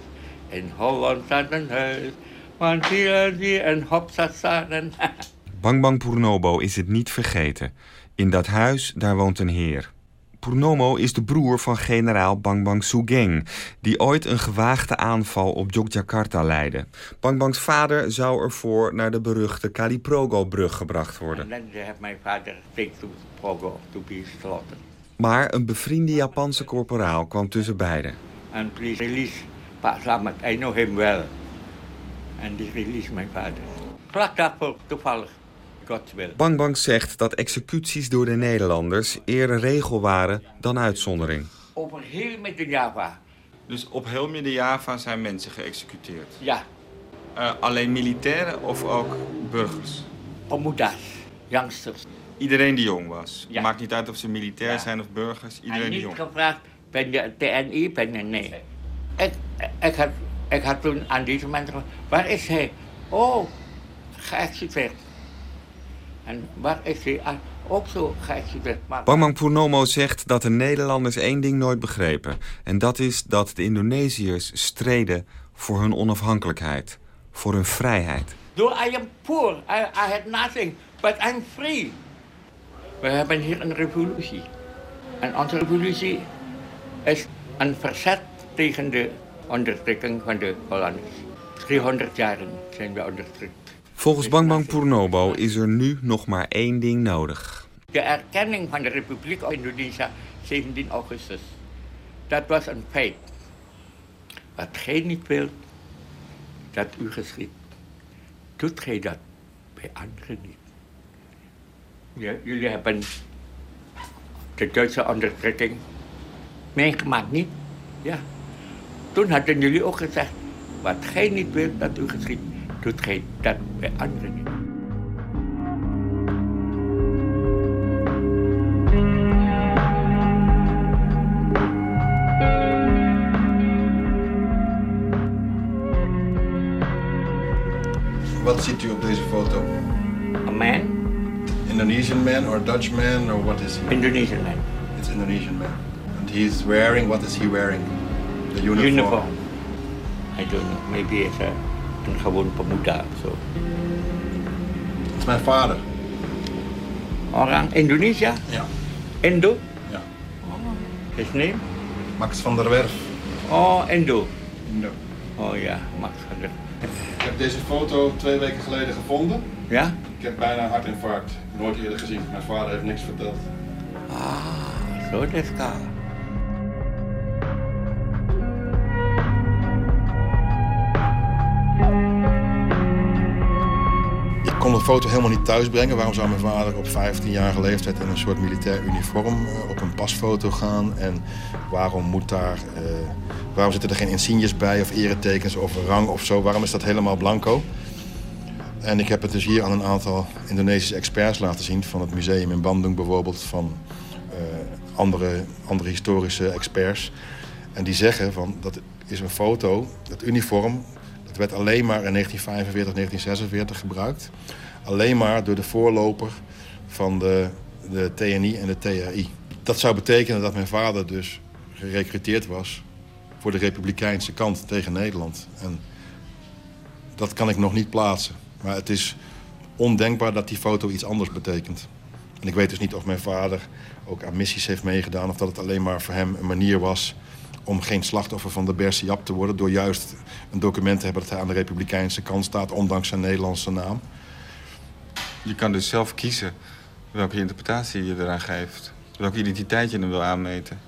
in Holland staat een huis, want hier die en hopsa staan. Bang Bang Purnobo is het niet vergeten. In dat huis, daar woont een heer. Purnomo is de broer van generaal Bang Bang Sugeng... die ooit een gewaagde aanval op Yogyakarta leidde. Bang Bangs vader zou ervoor naar de beruchte Kaliprogo-brug gebracht worden. En. Maar een bevriende Japanse korporaal kwam tussen beiden. And please release Pak Slamet. I know him well. And he released mijn vader. Vlak daarvoor, toevallig, God's will. Bang Bang zegt dat executies door de Nederlanders eerder regel waren dan uitzondering. Over heel Midden-Java. Dus op heel Midden-Java zijn mensen geëxecuteerd? Ja. Uh, alleen militairen of ook burgers? Omudas, youngsters. Iedereen die jong was? Ja. Maakt niet uit of ze militair Ja. zijn of burgers, iedereen en die niet jong gevraagd, ben je TNI, ben je nee. Ik, ik, had, ik had toen aan deze mensen gevraagd, waar is hij? Oh, geëxecuteerd. En waar is hij? Ah, ook zo Bang Bang Purnomo zegt dat de Nederlanders één ding nooit begrepen. En dat is dat de Indonesiërs streden voor hun onafhankelijkheid. Voor hun vrijheid. Though I am poor, I, I had nothing, but I'm free. We hebben hier een revolutie. En onze revolutie is een verzet tegen de onderdrukking van de Hollanders. 300 jaren zijn we onderdrukt. Volgens Bang Bang Purnomo is er nu nog maar één ding nodig. De erkenning van de Republiek Indonesië 17 augustus. Dat was een feit. Wat gij niet wilt, dat u geschiet. Doet gij dat bij anderen niet. Ja, jullie hebben de Duitse onderdrukking meegemaakt, niet? Ja. Toen hadden jullie ook gezegd, wat gij niet wilt dat u geschiet, gij dat bij anderen niet. Wat ziet u op deze foto? A man, Indonesian man or Dutch man or what is he? Indonesian man. It's Indonesian man. And he's wearing, what is he wearing? The uniform. Uniform. I don't know, maybe it's a, een gewoon pemuda zo. Het is mijn vader. Orang Indonesia? Ja. Indo? Ja. His name? Max van der Werf. Oh, Indo. Indo. Oh ja, Max van der Ik heb deze foto twee weken geleden gevonden. Ja? Ik heb bijna een hartinfarct. Nooit eerder gezien. Mijn vader heeft niks verteld. Ah, zo desu ka. Kon de foto helemaal niet thuis brengen. Waarom zou mijn vader op 15-jarige leeftijd in een soort militair uniform eh, op een pasfoto gaan? En waarom moet daar, eh, waarom zitten er geen insignes bij of eretekens of rang of zo? Waarom is dat helemaal blanco? En ik heb het dus hier aan een aantal Indonesische experts laten zien. Van het museum in Bandung bijvoorbeeld, van eh, andere, andere historische experts. En die zeggen van dat is een foto, dat uniform, werd alleen maar in 1945, 1946 gebruikt. Alleen maar door de voorloper van de, de TNI en de TRI. Dat zou betekenen dat mijn vader dus gerecruiteerd was voor de republikeinse kant tegen Nederland. En dat kan ik nog niet plaatsen. Maar het is ondenkbaar dat die foto iets anders betekent. En ik weet dus niet of mijn vader ook aan missies heeft meegedaan... of dat het alleen maar voor hem een manier was om geen slachtoffer van de Bersiap te worden... door juist een document te hebben dat hij aan de republikeinse kant staat... ondanks zijn Nederlandse naam. Je kan dus zelf kiezen welke interpretatie je eraan geeft. Welke identiteit je hem wil aanmeten.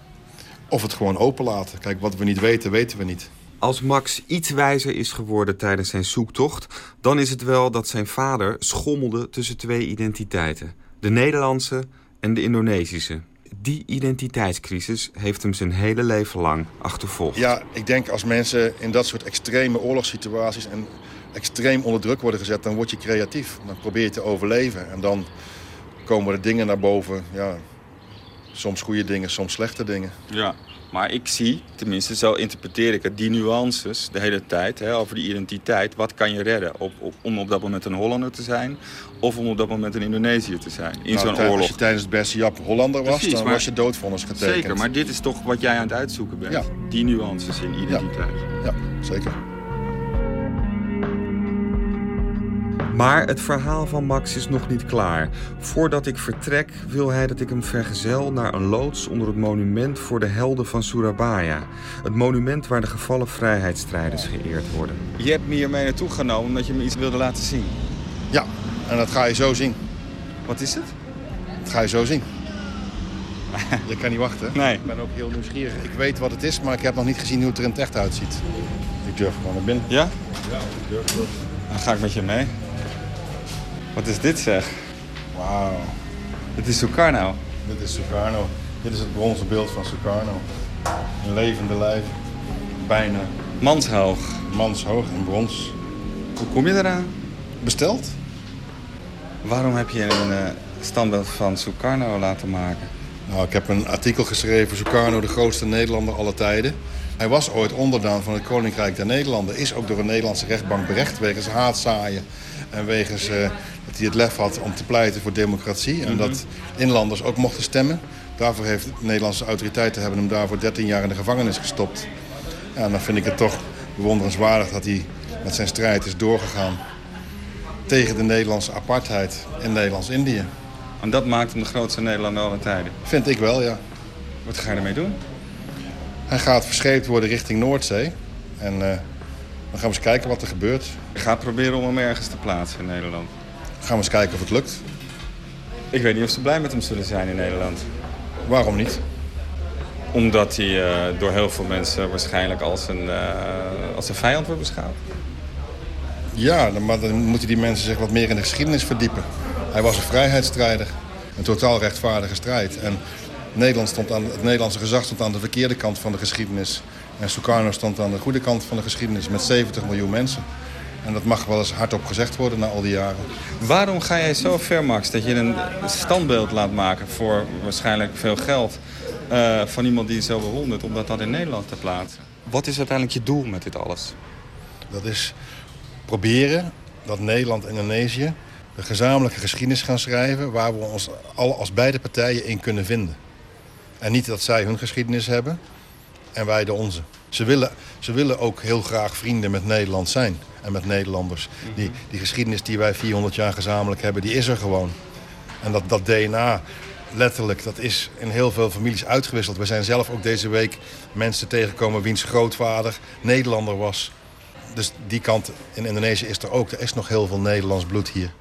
Of het gewoon openlaten. Kijk, wat we niet weten, weten we niet. Als Max iets wijzer is geworden tijdens zijn zoektocht... dan is het wel dat zijn vader schommelde tussen twee identiteiten. De Nederlandse en de Indonesische. Die identiteitscrisis heeft hem zijn hele leven lang achtervolgd. Ja, ik denk als mensen in dat soort extreme oorlogssituaties... en extreem onder druk worden gezet, dan word je creatief. Dan probeer je te overleven. En dan komen er dingen naar boven. Ja, soms goede dingen, soms slechte dingen. Ja, maar ik zie, tenminste zo interpreteer ik het, die nuances de hele tijd hè, over die identiteit. Wat kan je redden? Op, op, om op dat moment een Hollander te zijn of om op dat moment een Indonesiër te zijn in Nou, zo'n oorlog. Als je tijdens het beste Jap Hollander was, Precies, dan maar- was je doodvonnis getekend. Zeker, maar dit is toch wat jij aan het uitzoeken bent. Ja. Die nuances in identiteit. Ja, zeker. Maar het verhaal van Max is nog niet klaar. Voordat ik vertrek wil hij dat ik hem vergezel naar een loods onder het monument voor de helden van Surabaya. Het monument waar de gevallen vrijheidsstrijders geëerd worden. Je hebt me hiermee naartoe genomen omdat je me iets wilde laten zien. Ja, en dat ga je zo zien. Wat is het? Dat ga je zo zien. Je kan niet wachten. Nee. Ik ben ook heel nieuwsgierig. Ik weet wat het is, maar ik heb nog niet gezien hoe het er in het echt uitziet. Ik durf gewoon naar binnen. Ja? Ja, ik durf wel. Dan ga ik met je mee. Wat is dit zeg? Wauw. Dit is Sukarno. Dit is Sukarno. Dit is het bronzen beeld van Sukarno. Een levende lijf. Bijna. Manshoog. Manshoog in brons. Hoe kom je eraan? Besteld? Waarom heb je een eh, standbeeld van Sukarno laten maken? Nou, ik heb een artikel geschreven, Sukarno, de grootste Nederlander aller tijden. Hij was ooit onderdaan van het Koninkrijk der Nederlanden. Is ook door een Nederlandse rechtbank berecht wegens haatzaaien. En wegens eh, dat hij het lef had om te pleiten voor democratie. En dat inlanders ook mochten stemmen. Daarvoor heeft de Nederlandse autoriteiten hebben hem daarvoor 13 jaar in de gevangenis gestopt. Ja, en dan vind ik het toch bewonderenswaardig dat hij met zijn strijd is doorgegaan. Tegen de Nederlandse apartheid in Nederlands-Indië. En dat maakt hem de grootste Nederlander aller tijden. Vind ik wel, ja. Wat ga je ermee doen? Hij gaat verscheept worden richting Noordzee. En eh, dan gaan we eens kijken wat er gebeurt. Ik ga proberen om hem ergens te plaatsen in Nederland. Dan gaan we eens kijken of het lukt. Ik weet niet of ze blij met hem zullen zijn in Nederland. Waarom niet? Omdat hij eh, door heel veel mensen waarschijnlijk als een, eh, als een vijand wordt beschouwd. Ja, maar dan moeten die mensen zich wat meer in de geschiedenis verdiepen. Hij was een vrijheidsstrijder. Een totaal rechtvaardige strijd. En Nederland stond aan, het Nederlandse gezag stond aan de verkeerde kant van de geschiedenis. En Sukarno stond aan de goede kant van de geschiedenis met 70 miljoen mensen. En dat mag wel eens hardop gezegd worden na al die jaren. Waarom ga jij zo ver, Max, dat je een standbeeld laat maken voor waarschijnlijk veel geld... eh, van iemand die je zo bewondert, om dat dan in Nederland te plaatsen? Wat is uiteindelijk je doel met dit alles? Dat is proberen dat Nederland en Indonesië een gezamenlijke geschiedenis gaan schrijven... waar we ons alle als beide partijen in kunnen vinden. En niet dat zij hun geschiedenis hebben en wij de onze. Ze willen, ze willen ook heel graag vrienden met Nederland zijn en met Nederlanders. die, die geschiedenis die wij 400 jaar gezamenlijk hebben, die is er gewoon. En dat, dat DNA, letterlijk, dat is in heel veel families uitgewisseld. We zijn zelf ook deze week mensen tegengekomen wiens grootvader Nederlander was. Dus die kant in Indonesië is er ook. Er is nog heel veel Nederlands bloed hier.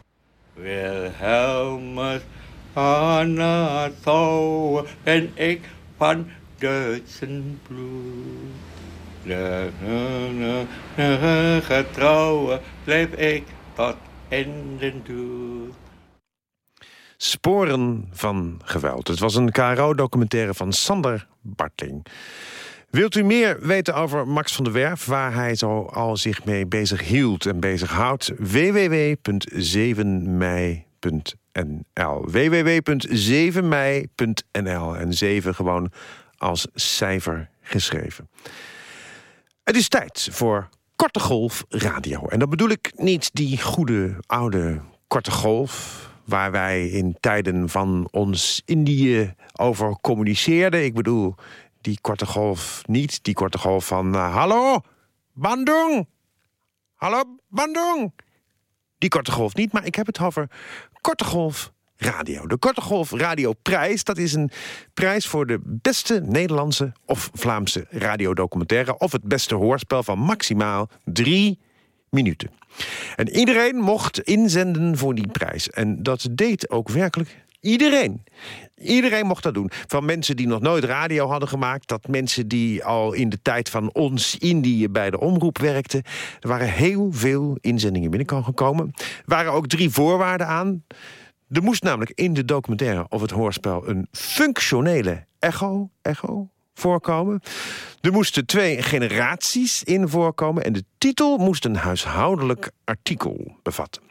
Wilhelmus Anatol en ik van Duitsen bloed. De, de, de, de getrouwe bleef ik tot in den dood. Sporen van geweld. Het was een KRO-documentaire van Sander Bartling. Wilt u meer weten over Max van der Werf... waar hij zo al zich mee bezig hield en bezighoudt? www.7mei.nl www.7mei.nl En 7 gewoon als cijfer geschreven. Het is tijd voor Korte Golf Radio. En dat bedoel ik niet die goede oude Korte Golf... waar wij in tijden van ons Indië over communiceerden. Ik bedoel die Korte Golf niet. Die Korte Golf van... eh, Hallo, Bandung! Hallo, Bandung! Die Korte Golf niet, maar ik heb het over Korte Golf Radio. De Korte Golf Radio Prijs, dat is een prijs voor de beste Nederlandse of Vlaamse radiodocumentaire... of het beste hoorspel van maximaal drie minuten. En iedereen mocht inzenden voor die prijs. En dat deed ook werkelijk Iedereen. Iedereen mocht dat doen. Van mensen die nog nooit radio hadden gemaakt... dat mensen die al in de tijd van ons Indië bij de omroep werkten. Er waren heel veel inzendingen binnengekomen. Er waren ook drie voorwaarden aan. Er moest namelijk in de documentaire of het hoorspel... een functionele echo, echo voorkomen. Er moesten twee generaties in voorkomen... en de titel moest een huishoudelijk artikel bevatten.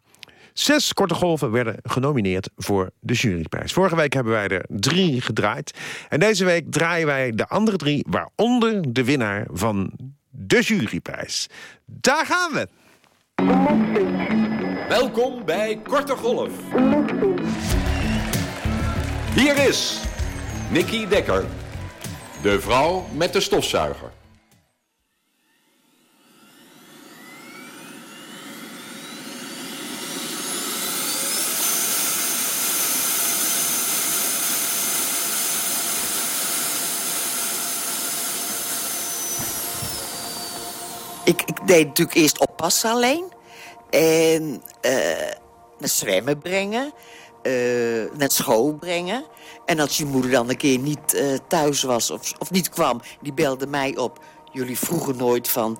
Zes korte golven werden genomineerd voor de juryprijs. Vorige week hebben wij er drie gedraaid. En deze week draaien wij de andere drie... waaronder de winnaar van de juryprijs. Daar gaan we! Welkom bij Korte Golf. Hier is Nicky Dekker, de vrouw met de stofzuiger. Ik, ik deed natuurlijk eerst oppassen alleen. En uh, naar zwemmen brengen. Uh, naar school brengen. En als je moeder dan een keer niet uh, thuis was of, of niet kwam... die belde mij op. Jullie vroegen nooit van,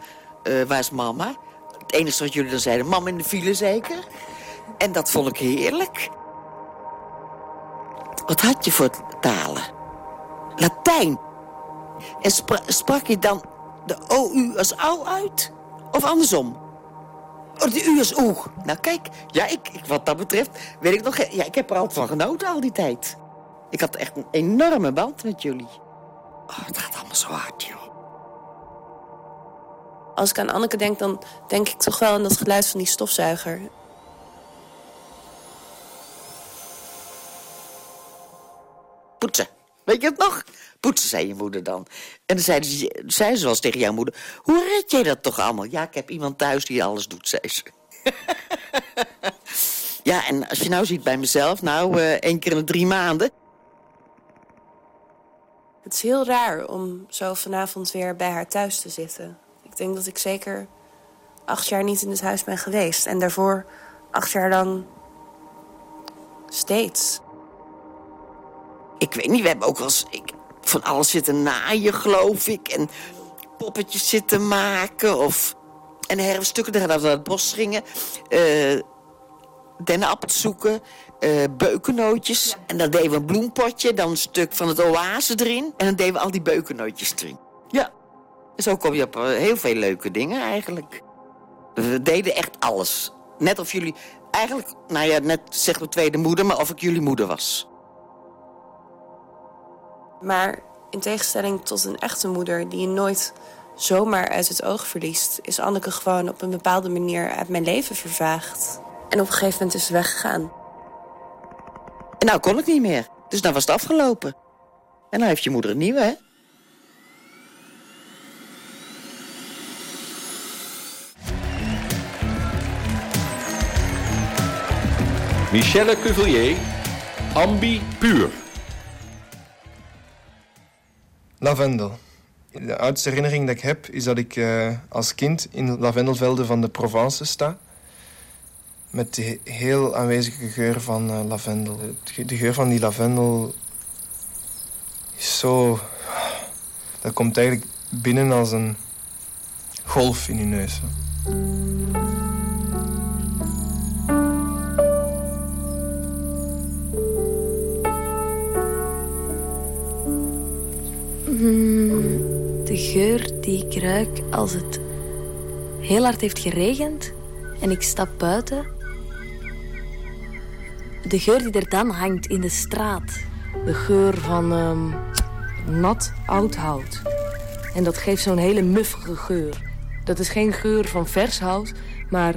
waar is mama? Het enige wat jullie dan zeiden, mama in de file zeker? En dat vond ik heerlijk. Wat had je voor talen? Latijn. En spra sprak je dan de OU als au uit? Of andersom? Oh, de U als oe. Nou kijk, ja, ik, ik, wat dat betreft weet ik nog... Ja, ik heb er altijd van genoten al die tijd. Ik had echt een enorme band met jullie. Oh, het gaat allemaal zo hard, joh. Als ik aan Anneke denk, dan denk ik toch wel aan dat geluid van die stofzuiger. Poetsen. Weet je het nog? Poetsen, zei je moeder dan. En dan zei ze, zei ze wel eens tegen jouw moeder... Hoe red jij dat toch allemaal? Ja, ik heb iemand thuis die alles doet, zei ze. ja, en als je nou ziet bij mezelf... Nou, uh, één keer in de drie maanden... Het is heel raar om zo vanavond weer bij haar thuis te zitten. Ik denk dat ik zeker acht jaar niet in het huis ben geweest. En daarvoor acht jaar lang steeds. Ik weet niet, we hebben ook wel eens ik, van alles zitten naaien, geloof ik. En poppetjes zitten maken. Of, en herfststukken, dan gaan we naar het bos gingen. Uh, dennenappels zoeken. Uh, beukennootjes. En dan deden we een bloempotje, dan een stuk van het oase erin. En dan deden we al die beukennootjes erin. Ja. En zo kom je op uh, heel veel leuke dingen eigenlijk. We deden echt alles. Net of jullie... Eigenlijk, nou ja, net zegt mijn tweede moeder, maar of ik jullie moeder was. Maar in tegenstelling tot een echte moeder die je nooit zomaar uit het oog verliest... is Anneke gewoon op een bepaalde manier uit mijn leven vervaagd. En op een gegeven moment is ze weggegaan. En nou kon ik niet meer. Dus nou was het afgelopen. En nou heeft je moeder een nieuwe, hè? Michelle Cuvillier, Ambi Puur. Lavendel. De oudste herinnering dat ik heb is dat ik uh, als kind in lavendelvelden van de Provence sta. Met de heel aanwezige geur van uh, lavendel. De geur van die lavendel is zo. Dat komt eigenlijk binnen als een golf in je neus. De geur die ik ruik als het heel hard heeft geregend en ik stap buiten. De geur die er dan hangt in de straat. De geur van um, nat oud hout. En dat geeft zo'n hele muffige geur. Dat is geen geur van vers hout, maar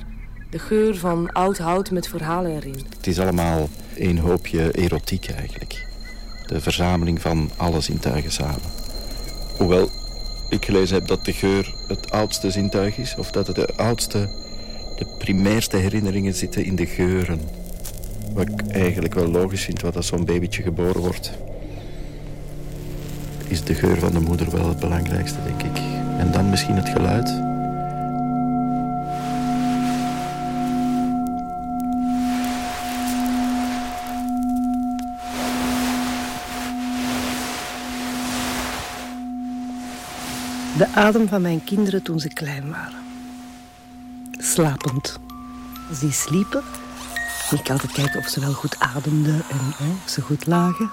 de geur van oud hout met verhalen erin. Het is allemaal een hoopje erotiek eigenlijk. De verzameling van alle zintuigen samen. Hoewel ik gelezen heb dat de geur het oudste zintuig is. Of dat het de oudste, de primairste herinneringen zitten in de geuren. Wat ik eigenlijk wel logisch vind, wat als zo'n babytje geboren wordt... is de geur van de moeder wel het belangrijkste, denk ik. En dan misschien het geluid. De adem van mijn kinderen toen ze klein waren. Slapend. Als die sliepen, ging ik altijd kijken of ze wel goed ademden en ze goed lagen.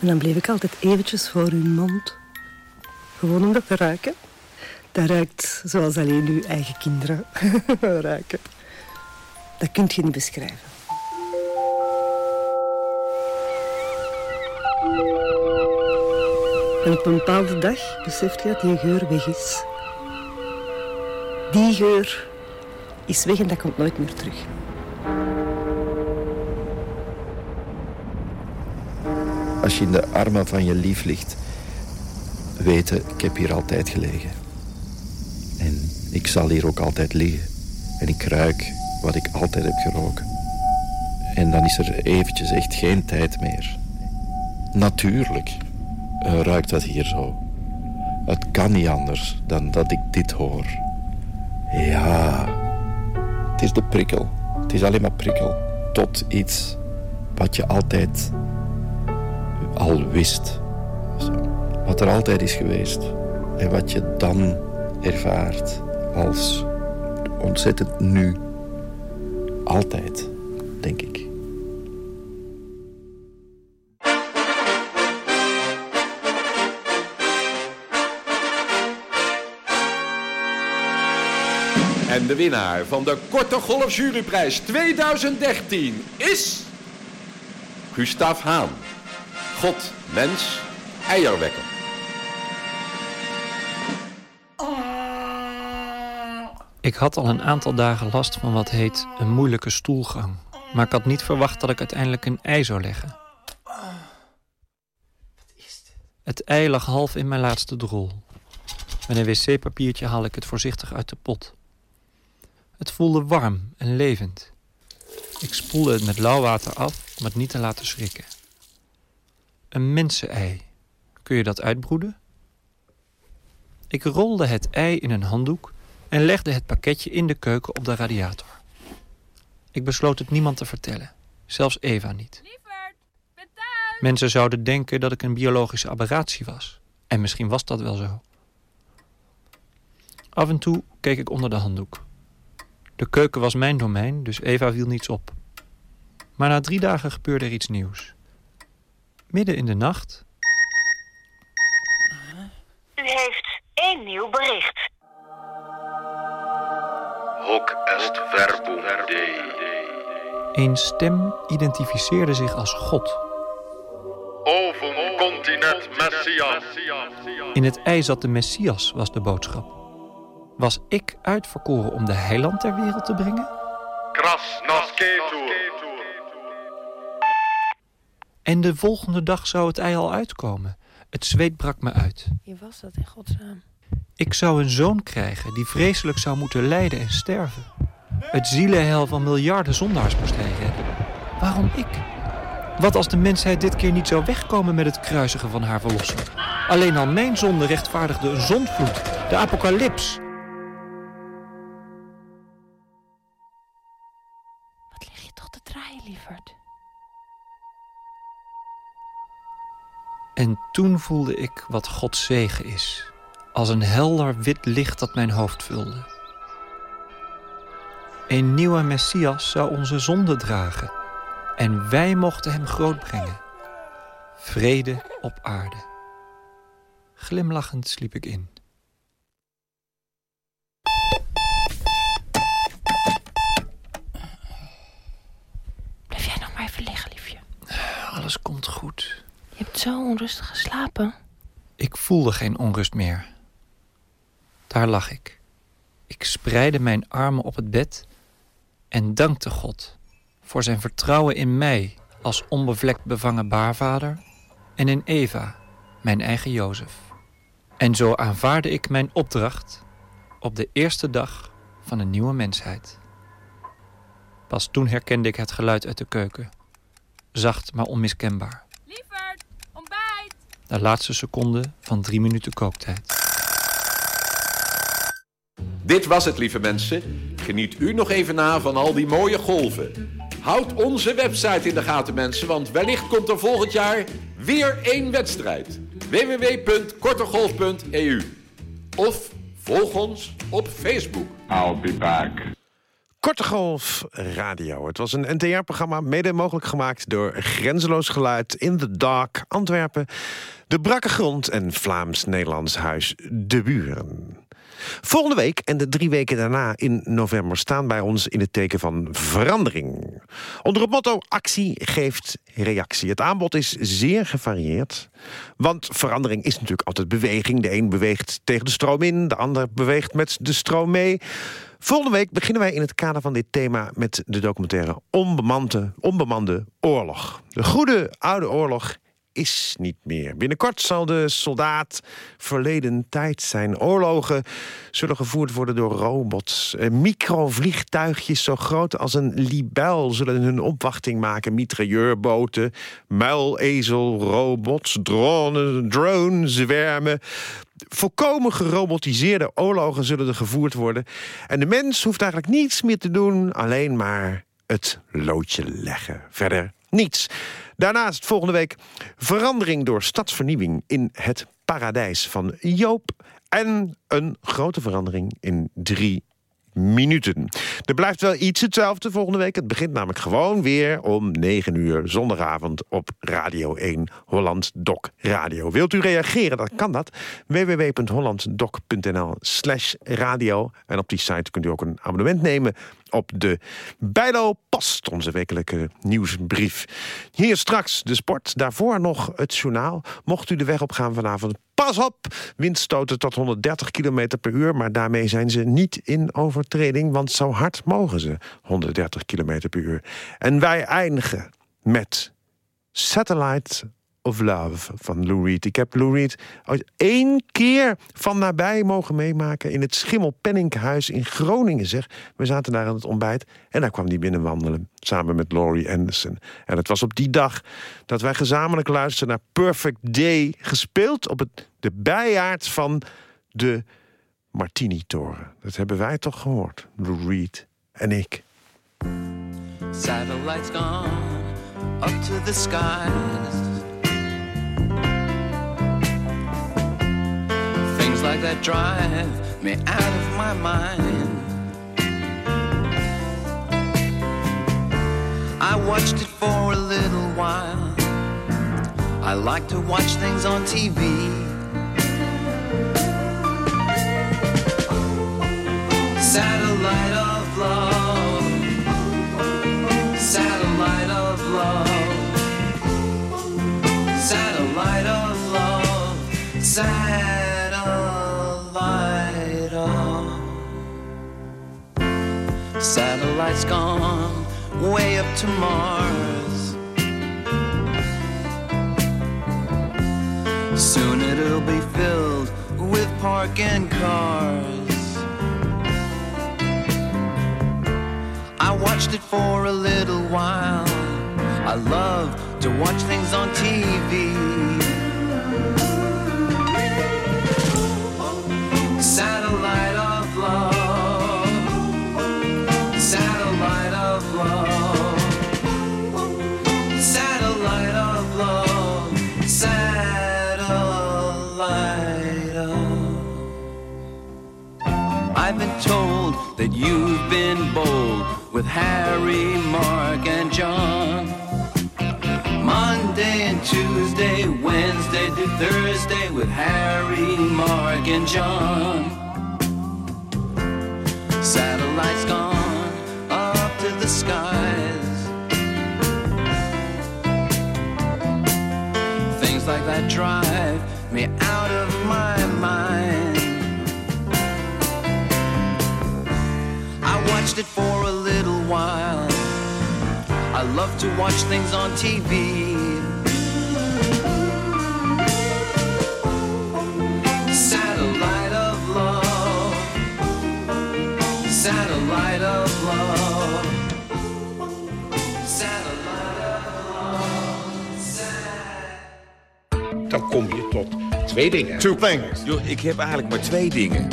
En dan bleef ik altijd eventjes voor hun mond. Gewoon om dat te ruiken. Dat ruikt zoals alleen uw eigen kinderen ruiken. Dat kunt je niet beschrijven. En op een bepaalde dag beseft je dat die geur weg is. Die geur is weg en dat komt nooit meer terug. Als je in de armen van je lief ligt, weten, ik heb hier altijd gelegen. En ik zal hier ook altijd liggen. En ik ruik wat ik altijd heb geroken. En dan is er eventjes echt geen tijd meer. Natuurlijk ruikt dat hier zo. Het kan niet anders dan dat ik dit hoor. Ja, het is de prikkel. Het is alleen maar prikkel. Tot iets wat je altijd al wist. Wat er altijd is geweest. En wat je dan ervaart als ontzettend nu. Altijd, denk ik. En de winnaar van de Korte Golf Juryprijs 2013 is... Gustav Haan. God, mens, eierwekker. Ik had al een aantal dagen last van wat heet een moeilijke stoelgang. Maar ik had niet verwacht dat ik uiteindelijk een ei zou leggen. Het ei lag half in mijn laatste drol. Met een wc-papiertje haal ik het voorzichtig uit de pot. Het voelde warm en levend. Ik spoelde het met lauw water af om het niet te laten schrikken. Een mensenei. Kun je dat uitbroeden? Ik rolde het ei in een handdoek en legde het pakketje in de keuken op de radiator. Ik besloot het niemand te vertellen, zelfs Eva niet. Mensen zouden denken dat ik een biologische aberratie was. En misschien was dat wel zo. Af en toe keek ik onder de handdoek. De keuken was mijn domein, dus Eva viel niets op. Maar na drie dagen gebeurde er iets nieuws. Midden in de nacht... U heeft één nieuw bericht. Hoc est verbum Dei. Een stem identificeerde zich als God. Ovum continet Messias. In het ei zat de Messias, was de boodschap. Was ik uitverkoren om de heiland ter wereld te brengen? En de volgende dag zou het ei al uitkomen. Het zweet brak me uit. Wie was dat in godsnaam? Ik zou een zoon krijgen die vreselijk zou moeten lijden en sterven. Het zielenhel van miljarden zondaars moest hij redden. Waarom ik? Wat als de mensheid dit keer niet zou wegkomen met het kruisigen van haar verlosser? Alleen al mijn zonde rechtvaardigde een zondvloed, de apocalyps. En toen voelde ik wat Gods zegen is als een helder wit licht dat mijn hoofd vulde. Een nieuwe Messias zou onze zonde dragen en wij mochten hem grootbrengen. Vrede op aarde. Glimlachend sliep ik in. Blijf jij nog maar even liggen, liefje. Alles komt goed. Je hebt zo onrustig geslapen. Ik voelde geen onrust meer. Daar lag ik. Ik spreidde mijn armen op het bed en dankte God voor zijn vertrouwen in mij als onbevlekt bevangen baarvader en in Eva, mijn eigen Jozef. En zo aanvaarde ik mijn opdracht op de eerste dag van een nieuwe mensheid. Pas toen herkende ik het geluid uit de keuken. Zacht, maar onmiskenbaar. De laatste seconde van drie minuten kooktijd. Dit was het, lieve mensen. Geniet u nog even na van al die mooie golven. Houd onze website in de gaten, mensen, want wellicht komt er volgend jaar weer één wedstrijd. www.kortegolf.eu of volg ons op Facebook. I'll be back. Korte Golf Radio. Het was een NTR-programma, mede mogelijk gemaakt door Grenzeloos Geluid, In the Dark, Antwerpen, De Brakke Grond en Vlaams-Nederlands Huis De Buren. Volgende week en de drie weken daarna in november staan bij ons in het teken van verandering. Onder het motto actie geeft reactie. Het aanbod is zeer gevarieerd. Want verandering is natuurlijk altijd beweging. De een beweegt tegen de stroom in, de ander beweegt met de stroom mee. Volgende week beginnen wij in het kader van dit thema met de documentaire Onbemande, Onbemande Oorlog. De goede oude oorlog is niet meer. Binnenkort zal de soldaat verleden tijd zijn. Oorlogen zullen gevoerd worden door robots. Microvliegtuigjes zo groot als een libel zullen hun opwachting maken. Mitrailleurboten, muilezelrobots, drones, drones, zwermen. Volkomen gerobotiseerde oorlogen zullen er gevoerd worden. En de mens hoeft eigenlijk niets meer te doen, alleen maar het loodje leggen. Verder niets. Daarnaast volgende week verandering door stadsvernieuwing in het paradijs van Joop. En een grote verandering in drie minuten. Er blijft wel iets hetzelfde volgende week. Het begint namelijk gewoon weer om 9 uur zondagavond op Radio 1 Holland Doc Radio. Wilt u reageren? Dan kan dat. www.hollanddoc.nl slash radio. En op die site kunt u ook een abonnement nemen op de Bijlo Post, onze wekelijke nieuwsbrief. Hier straks de sport, daarvoor nog het journaal. Mocht u de weg opgaan vanavond, pas op! Windstoten tot 130 km per uur, maar daarmee zijn ze niet in overtreding... want zo hard mogen ze, 130 km per uur. En wij eindigen met Satellite of Love van Lou Reed. Ik heb Lou Reed één keer van nabij mogen meemaken... in het Schimmelpenninghuis in Groningen, zeg. We zaten daar aan het ontbijt en daar kwam hij binnenwandelen... samen met Laurie Anderson. En het was op die dag dat wij gezamenlijk luisterden naar Perfect Day... gespeeld op het, de bijaard van de Martini-toren. Dat hebben wij toch gehoord, Lou Reed en ik. Satellites gone up to the. Like that drive me out of my mind. I watched it for a little while. I like to watch things on TV. Satellite of love. Satellite of love. Satellite of love. Satellite Satellite's gone way up to Mars. Soon it'll be filled with parking cars. I watched it for a little while. I love to watch things on TV. You've been bold with Harry, Mark, and John. Monday and Tuesday, Wednesday to Thursday with Harry, Mark, and John. Satellites gone up to the skies. Things like that drive me out of my mind. Watched it for a little while. I love to watch things on TV. Satellite of love. Satellite of love. Satellite of Dan kom je tot twee dingen. Two things. Yo, ik heb eigenlijk maar twee dingen.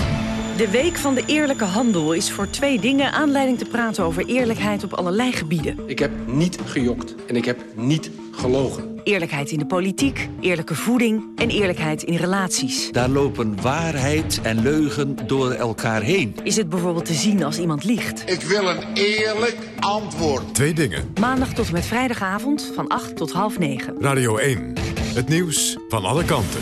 De Week van de Eerlijke Handel is voor twee dingen aanleiding te praten over eerlijkheid op allerlei gebieden. Ik heb niet gejokt en ik heb niet gelogen. Eerlijkheid in de politiek, eerlijke voeding en eerlijkheid in relaties. Daar lopen waarheid en leugen door elkaar heen. Is het bijvoorbeeld te zien als iemand liegt? Ik wil een eerlijk antwoord. Twee dingen. Maandag tot en met vrijdagavond van 8 tot half 9. Radio 1. Het nieuws van alle kanten.